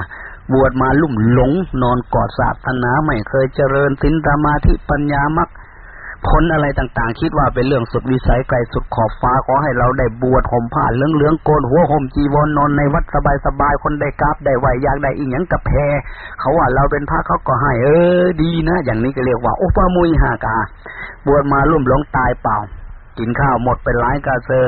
บวชมาลุ่มหลง นอนกอดศาสนาไม่เคยเจริญสินสมาธิปัญญามัก ผลอะไรต่างๆ คิดว่าเป็นเรื่องสุดวิสัยไกลสุดขอบฟ้าขอให้เราได้บวชห่มผ้าเหลืองๆโกนหัวห่มจีวรนอนในวัดสบายๆคนได้กราบได้ไหวอยากได้อีกอย่างกับแพเขาว่าเราเป็นพระเขาก็ให้เออ ดีนะอย่างนี้ก็เรียกว่าโอุปมุยหากา บวชมาลุ่มหลงตายเปล่า กินข้าวหมดไปหลายกาเซอ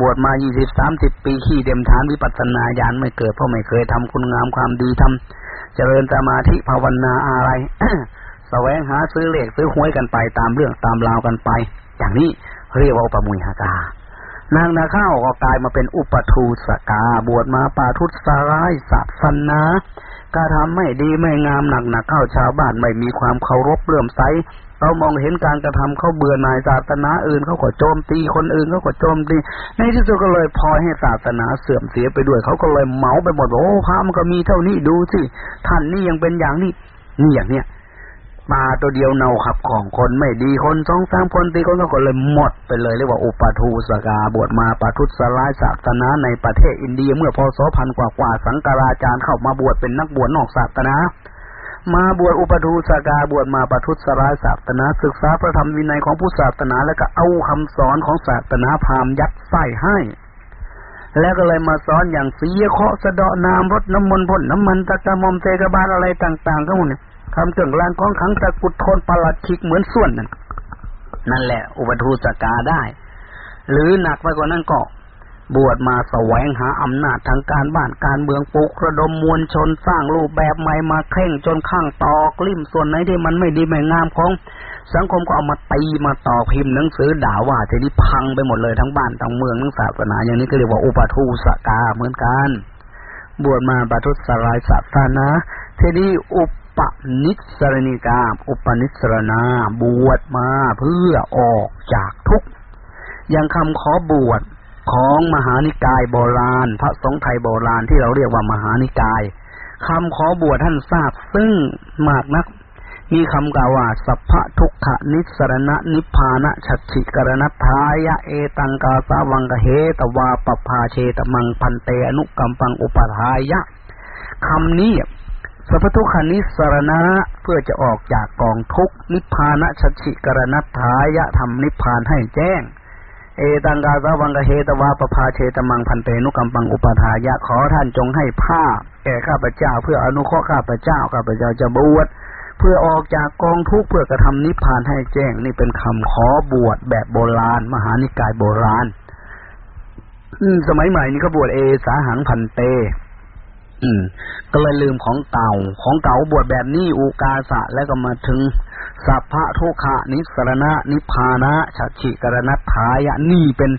บวชมายี่สิบสามสิบปีขี้เด็มฐานวิปัสสนาญาณไม่เกิดเพราะไม่เคยทำคุณงามความดีทำเจริญสมาธิภาวนาอะไร แสวงหาซื้อเลขซื้อหวยกันไปตามเรื่องตามราวกันไป อย่างนี้เรียกว่าอุปมุยหากานางนาข้าวก็กลายมาเป็นอุปทูสกาบวชมาป่าทุสร้ายศาสนาการทำไม่ดีไม่งามหนักหนักเข้าชาวบ้านไม่มีความเคารพเลื่อมใสเรามองเห็นการกระทำเขาเบื่อหน่ายศาสนาอื่นเขาก็โจมตีคนอื่นเขาก็โจมตีในที่สุดก็เลยพลอยให้ศาสนาเสื่อมเสียไปด้วยเขาก็เลยเมาไปหมดโอ้พระมันก็มีเท่านี้ดูสิท่านนี่ยังเป็นอย่างนี้นี่อย่างเนี้ย มาตัวเดียวเน่าขับของคนไม่ดีคนสองสามคนตีคนก็เลยหมดไปเลยเรียกว่าอุปทูสกาบวชมาปาทุสลายศาสนาในประเทศอินเดียเมื่อพศพันกว่ากว่าสังกราจารย์เข้ามาบวชเป็นนักบวชนอกศาสนา มาบวชอุปทูสกาบวชมาปทุสลายศาสนา ศึกษาพระธรรมวินัยของพุทธศาสนา แล้วก็เอาคำสอนของศาสนาพราหมณ์ยัดใส่ให้แล้วก็เลยมาสอนอย่างสีเคาะสะเดาะนามรดน้ำมนต์พ่นน้ำมันตะกะมอมเตกบาลอะไรต่างๆทั้งหมดเนี่ย ทำเครื่องรางของขังตะกุดทนประหลัดขิกเหมือนส่วนนั่นนั่นแหละ อุปทูสกาได้ หรือหนักไปกว่านั้นก็ บวชมาแสวงหาอำนาจทางการบ้านการเมืองปลุกระดมมวลชนสร้างรูปแบบใหม่มาเข่งจนข้างตอกลิ่มส่วนไหนที่มันไม่ดีไม่งามของ สังคมก็เอามาตีมาต่อพิมพ์หนังสือด่าว่าทีนี้พังไปหมดเลยทั้งบ้านทั้งเมืองทั้งศาสนา อย่างนี้ก็เรียกว่าอุปทูสกาเหมือนกัน บวชมาบรรทุสลายศาสนาทีนี้อุป ปนิสรณิกา อุปนิสรณา บวชมาเพื่อออกจากทุกข์อย่างคำขอบวชของมหานิกายโบราณ พระสงฆ์ไทยโบราณที่เราเรียกว่ามหานิกายคำขอบวชท่านทราบซึ่งมากนัก มีคำกล่าวว่าสัพพะทุกขนิสรณะนิพพานะฉัตฉิกรณทายะเอตังกาสาวังกเหตวาปภาเชตมังพันเตอนุกัมปังอุปทายะคำนี้ สัพพทุกขานิสรณะเพื่อจะออกจากกองทุกนิพพานะชัชิกรณทายะทำนิพพานให้แจ้ง เอตังกาสวังกเหตวาปภาเชตมังพันเตนุกัมปังอุปทายะขอท่านจงให้ผ้าแก่ข้าพเจ้าเพื่ออนุเคราะห์ข้าพเจ้าข้าพเจ้าจะบวชเพื่อออกจากกองทุกข์เพื่อกระทำนิพพานให้แจ้ง นี่เป็นคำขอบวชแบบโบราณ มหานิกายโบราณ อืสมัยใหม่นี่ก็บวชเอสาหังพันเต อืม ก็เลยลืมของเก่า ของเก่าบวชแบบนี้อุกาสะแล้วก็มาถึงสัพพะทุขะนิสรณะ นิพานะฉัชิกรณัทายะนี่เป็น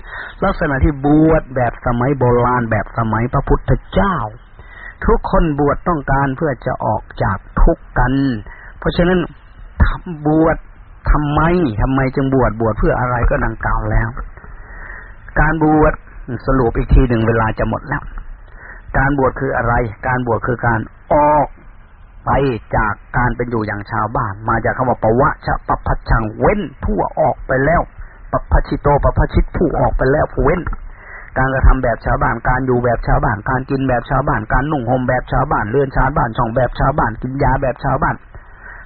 ลักษณะที่บวชแบบสมัยโบราณแบบสมัยพระพุทธเจ้า ทุกคนบวชต้องการเพื่อจะออกจากทุกข์กัน เพราะฉะนั้นบวชทำไมทำไมจึงบวชบวชเพื่ออะไรก็ดังกล่าวแล้ว การบวชสรุปอีกทีหนึ่งเวลาจะหมดแล้ว การบวชคืออะไร การบวชคือการออกไปจากการเป็นอยู่อย่างชาวบ้าน มาจากคำว่าปวะชะปะพัชังเว้นผู้ออกไปแล้วปะพัชิโตปะพัชิตผู้ออกไปแล้วผู้เว้น การกระทำแบบชาวบ้าน การอยู่แบบชาวบ้าน การกินแบบชาวบ้าน การนุ่งห่มแบบชาวบ้าน เลื่อนชาวบ้าน ช่องแบบชาวบ้าน กินยาแบบชาวบ้าน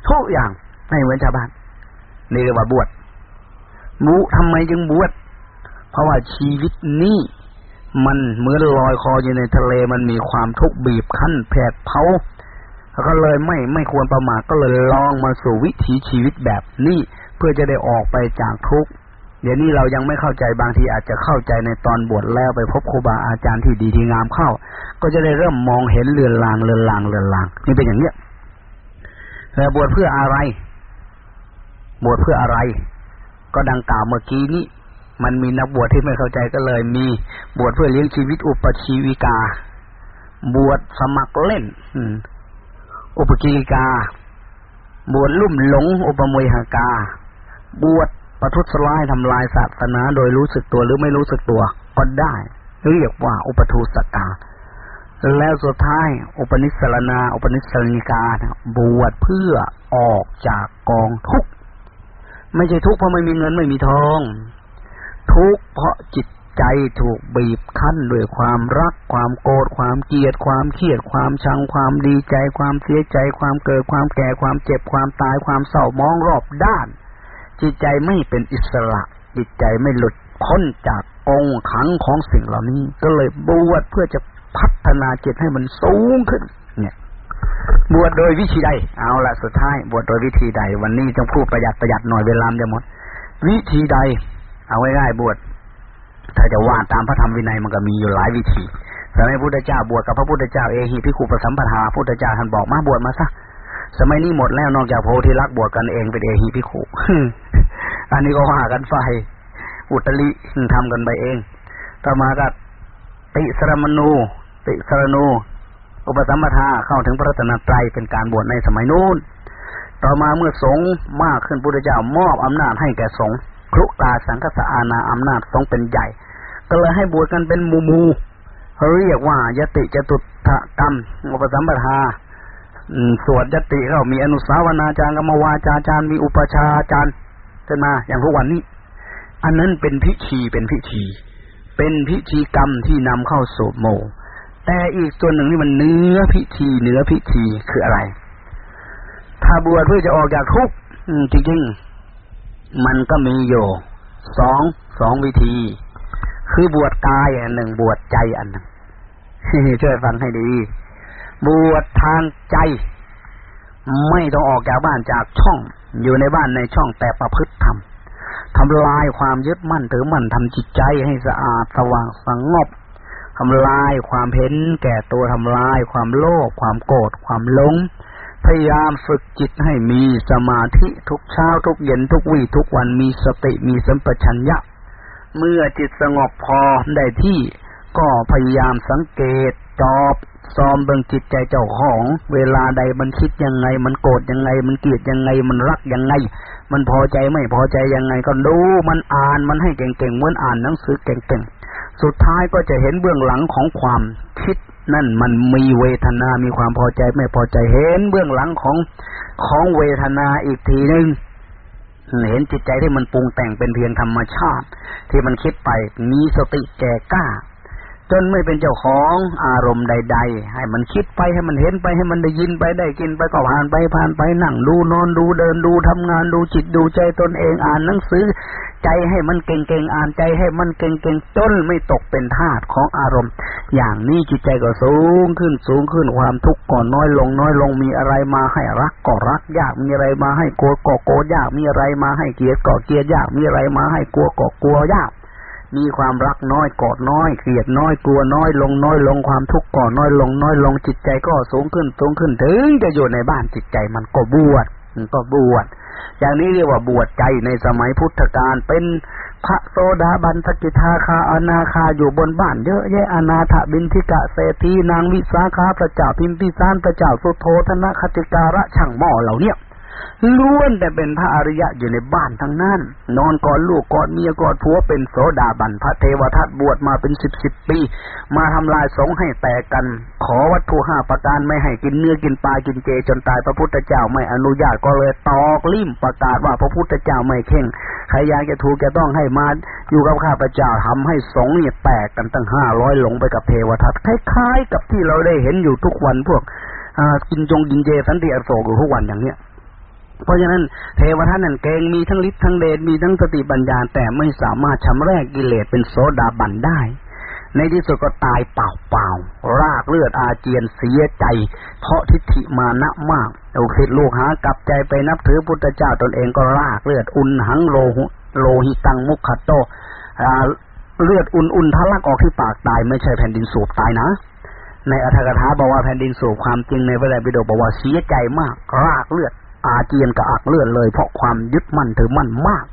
ทุกอย่างไม่เหมือนชาวบ้าน นี่เรียกว่าบวชมูทำไมจึงบวช เพราะว่าชีวิตนี้ มันเหมือนลอยคออยู่ในทะเลมันมีความทุกข์บีบคั้นแผดเผาก็เลยไม่ไม่ควรประมาทก็เลยลองมาสู่วิถีชีวิตแบบนี้เพื่อจะได้ออกไปจากทุกข์เดี๋ยวนี้เรายังไม่เข้าใจบางทีอาจจะเข้าใจในตอนบวชแล้วไปพบครูบาอาจารย์ที่ดีที่งามเข้า ก็จะได้เริ่มมองเห็นเรือนลางเรือนลางเรือนลางนี่เป็นอย่างเนี้ยแต่บวชเพื่ออะไร บวชเพื่ออะไร ก็ดังกล่าวเมื่อกี้นี้ มันมีนักบวชที่ไม่เข้าใจก็เลย มีบวชเพื่อเลี้ยงชีวิตอุปชีวิกา บวชสมัครเล่นอุปกิริกา บวชลุ่มหลง อุปมวยหากา บวชประทุษร้ายทำลายศาสนาโดยรู้สึกตัวหรือไม่รู้สึกตัว ก็ได้เรียกว่าอุปทูสกา แล้วสุดท้าย อุปนิสรณา อุปนิสรณิกาบวชเพื่อออกจากกองทุกข์ไม่ใช่ทุกข์เพราะไม่มีเงินไม่มีทอง ทุกข์เพราะจิตใจถูกบีบคั้นด้วยความรัก ความโกรธความเกลียด ความเครียด ความชัง ความดีใจ ความเสียใจ ความเกิด ความแก่ ความเจ็บ ความตาย ความเศร้ามองรอบด้าน จิตใจไม่เป็นอิสระ จิตใจไม่หลุดพ้นจากองค์ขังของสิ่งเหล่านี้ ก็เลยบวชเพื่อจะพัฒนาจิตให้มันสูงขึ้น เนี่ย บวชโดยวิธีใด เอาละสุดท้าย บวชโดยวิธีใด วันนี้ต้องพูดประหยัดประหยัดหน่อยเวลาจะหมด วิธีใด เอาไว้ง่ายบวชถ้าจะว่าตามพระธรรมวินัยมันก็มีอยู่หลายวิธีสมัยพุทธเจ้าบวชกับพระพุทธเจ้าเอหิพิคุปสัมปทาพุทธเจ้าท่านบอกมาบวชมาซะสมัยนี้หมดแล้วนอกจากโพธิลักษ์บวชกันเองเป็นเอหิพิคุอันนี้ก็ว่ากันไฟอุตริทำกันไปเองต่อมาก็ติสรมนูติสรนูอุปสัมปทาเข้าถึงพระรัตนตรัยเป็นการบวชในสมัยนู้น ต่อมาเมื่อสงฆ์มากขึ้นพุทธเจ้ามอบอำนาจให้แก่สงฆ์ ครุกาสังคสอาณาอำนาจสงฆ์เป็นใหญ่ ก็เลยให้บวชกันเป็นมูมูเรียกว่ายติจตุถกรรมอุปสัมปทาสวดยติเขามีอนุสาวนาจารย์กรรมวาจาจารย์มีอุปชาจารย์ขึ้นมา อย่างทุกวันนี้ อันนั้นเป็นพิธีเป็นพิธี เป็นพิธีกรรมที่นำเข้าสู่โม แต่อีกส่วนหนึ่งนี่มันเนื้อพิธีเนื้อพิธีคืออะไร ถ้าบวชเพื่อจะออกจากทุกข์จริงๆ มันก็มีอยู่สองสองวิธี คือบวชกายอันหนึ่งบวชใจอันหนึ่งช่วยฟังให้ดี บวชทางใจ ไม่ต้องออกจากบ้านจากช่อง อยู่ในบ้านในช่องแต่ประพฤติธรรมทำลายความยึดมั่นถือมั่นทำจิตใจให้สะอาดสว่างสงบทำลายความเห็นแก่ตัวทำลายความโลภความโกรธความหลง พยายามฝึกจิตให้มีสมาธิทุกเช้าทุกเย็นทุกวี่ทุกวันมีสติมีสัมปชัญญะ เมื่อจิตสงบพอได้ที่ก็พยายามสังเกตจอบซ้อมเบิ่งจิตใจเจ้าของ เวลาใดมันคิดยังไง มันโกรธยังไง มันเกลียดยังไง มันรักยังไง มันพอใจไม่พอใจยังไง ก็ดูมันอ่านมันให้เก่งๆเหมือนอ่านหนังสือเก่งๆ สุดท้ายก็จะเห็นเบื้องหลังของความคิดนั่นมันมีเวทนา มีความพอใจไม่พอใจเห็นเบื้องหลังของของเวทนาอีกทีหนึ่งเห็นจิตใจที่มันปรุงแต่งเป็นเพียงธรรมชาติ ที่มันคิดไปมีสติแก่กล้า จนไม่เป็นเจ้าของอารมณ์ใด ๆ ให้มันคิดไปให้มันเห็นไปให้มันได้ยินไปได้กินไปก็ผ่านไปผ่านไปนั่งดูนอนดูเดินดูทำงานดูจิตดูใจตนเองอ่านหนังสือ ใจให้มันเก่งๆอ่านใจให้มันเก่งๆจนไม่ตกเป็นทาสของอารมณ์ อย่างนี้จิตใจก็สูงขึ้นสูงขึ้นความทุกข์ก่อนน้อยลงน้อยลงมีอะไรมาให้รักก็รักยากมีอะไรมาให้โกลัวก็โกลัวยากมีอะไรมาให้เกลียดก็เกลียดยากมีอะไรมาให้กลัวก็กลัวยากมีความรักน้อยกอดน้อยเกลียดน้อยกลัวน้อยลงน้อยลงความทุกข์ก่อน้อยลงน้อยลงจิตใจก็สูงขึ้นสูงขึ้นถึงจะอยู่ในบ้านจิตใจมันก็บวชมันก็บวช อย่างนี้เรียกว่าบวชใจในสมัยพุทธกาลเป็นพระโสดาบันสกิทาคาอนาคาอยู่บนบ้านเยอะแยะอนาถบินทิกะเศรษฐีนางวิสาขาพระเจ้าพิมพิสารพระเจ้าสุโธธนคติการะช่างหม้อเหล่าเนี้ย ล้วนแต่เป็นพระอริยะอยู่ในบ้านทั้งนั้น นอนกอดลูกกอดเมียกอดผัวเป็นโสดาบันพระเทวทัตบวชมาเป็นสิบสิบปี มาทำลายสงให้แตกกัน ขอวัตถุห้าประการไม่ให้กินเนื้อกินปลากินเจจนตายพระพุทธเจ้าไม่อนุญาตก็เลยตอกลิ่มประกาศว่าพระพุทธเจ้าไม่เข่งใครอยากจะถูกจะต้องให้มาอยู่กับข้าพเจ้าทำให้สงเนี่ยแตกกันตั้งห้าร้อยหลงไปกับเทวทัตคล้ายๆ กับที่เราได้เห็นอยู่ทุกวันพวกกินจงกินเจสันติอโศกอยู่ทุกวันอย่างเนี้ย เพราะฉะนั้นเทวทัตนั่นเก่งมีทั้งฤทธิ์ทั้งเดชมีทั้งสติปัญญา แต่ไม่สามารถชำระกิเลสเป็นโสดาบันได้ ในที่สุดก็ตายเปล่าๆรากเลือดอาเจียนเสียใจ เพราะทิฏฐิมานะมากลูกศิดลูกหากลับใจไปนับถือพุทธเจ้าตนเองก็รากเลือดอุ่นหังโลหโลหิตังมุขโตเลือดอุ่นๆทะลักออกที่ปากตายไม่ใช่แผ่นดินสูบตายนะในอัธกถาบอกว่าแผ่นดินสูบความจริงในเวลาบิดกบอกว่าเสียใจมากรากเลือด อาเจียนกับอักเลือดเลย เพราะความยึดมั่นถือมั่นมาก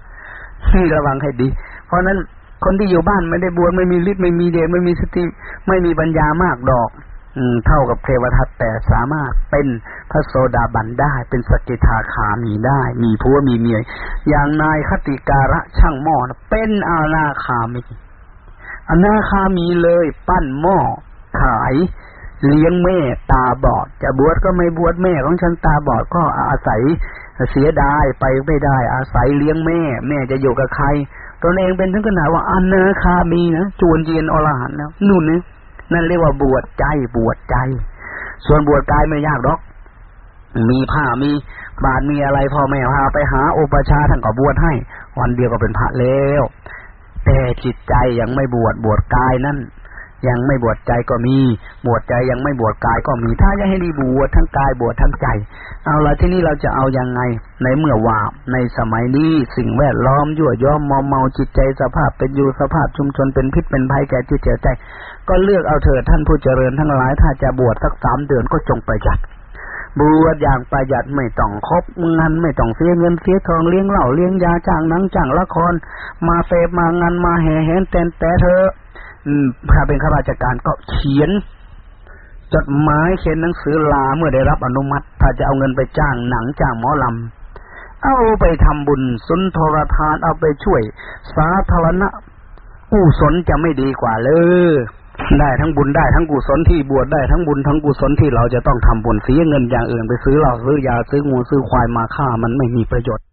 ที่ระวังให้ดี เพราะนั้นคนที่อยู่บ้านไม่ได้บวชไม่มีฤทธิ์ไม่มีเดชไม่มีสติไม่มีปัญญามากดอก อืม เท่ากับเทวทัตแต่สามารถเป็นพระโสดาบันได้ เป็นสกิทาคามีได้ มีผัวมีเมียอย่างนายคติการะช่างหม้อเป็นอาณาคามีอนาคามีเลย ปั้นหม้อขาย เลี้ยงแม่ตาบอด จะบวชก็ไม่บวชแม่ของฉันตาบอดก็อาศัยเสียดายไปไม่ได้ อาศัยเลี้ยงแม่ แม่จะอยู่กับใครตนเองเป็นถึงขนาดว่าอันเนคามีนะจวนเยียนอรหันนะนู่นนี่นั่นเรียกว่าบวชใจบวชใจ ส่วนบวชกายไม่ยากหรอก มีผ้ามีบาทมีอะไรพ่อแม่พาไปหาอุปชาท่านก็บวชให้ วันเดียวก็เป็นพระแล้ว แต่จิตใจยังไม่บวชบวชกายนั่น ยังไม่บวชใจก็มี บวชใจยังไม่บวชกายก็มี ถ้าจะให้ดีบวชทั้งกายบวชทั้งใจ เอาละที่นี้เราจะเอายังไง ในเมื่อว่าในสมัยนี้สิ่งแวดล้อมยั่วย้อมมอมเมาจิตใจสภาพเป็นอยู่สภาพชุมชนเป็นพิษเป็นภัยแก่จิตใจ ก็เลือกเอาเถิดท่านผู้เจริญทั้งหลาย ถ้าจะบวชสักสามเดือนก็จงไปจัดบวชอย่างประหยัดไม่ต้องคบงานไม่ต้องเสียเงินเสียทองเลี้ยงเหล่าเลี้ยงยาจ้างหนังจ้างละคร มาเฟบมางานมาแห่แหนแต่แต่เธอ ถ้าเป็นข้าราชการก็เขียน จดหมายเขียนหนังสือลาเมื่อได้รับอนุมัติ ถ้าจะเอาเงินไปจ้างหนังจ้างหมอลำเอาไปทำบุญสุนทรทานเอาไปช่วย สาธารณะกุศลจะไม่ดีกว่าเลยได้ทั้งบุญได้ทั้งกุศลที่บวชได้ทั้งบุญทั้งกุศลที่เราจะต้องทำบุญเสียเงินอย่างอื่นไปซื้อเหล้าซื้อยาซื้องูซื้อควายมาฆ่ามันไม่มีประโยชน์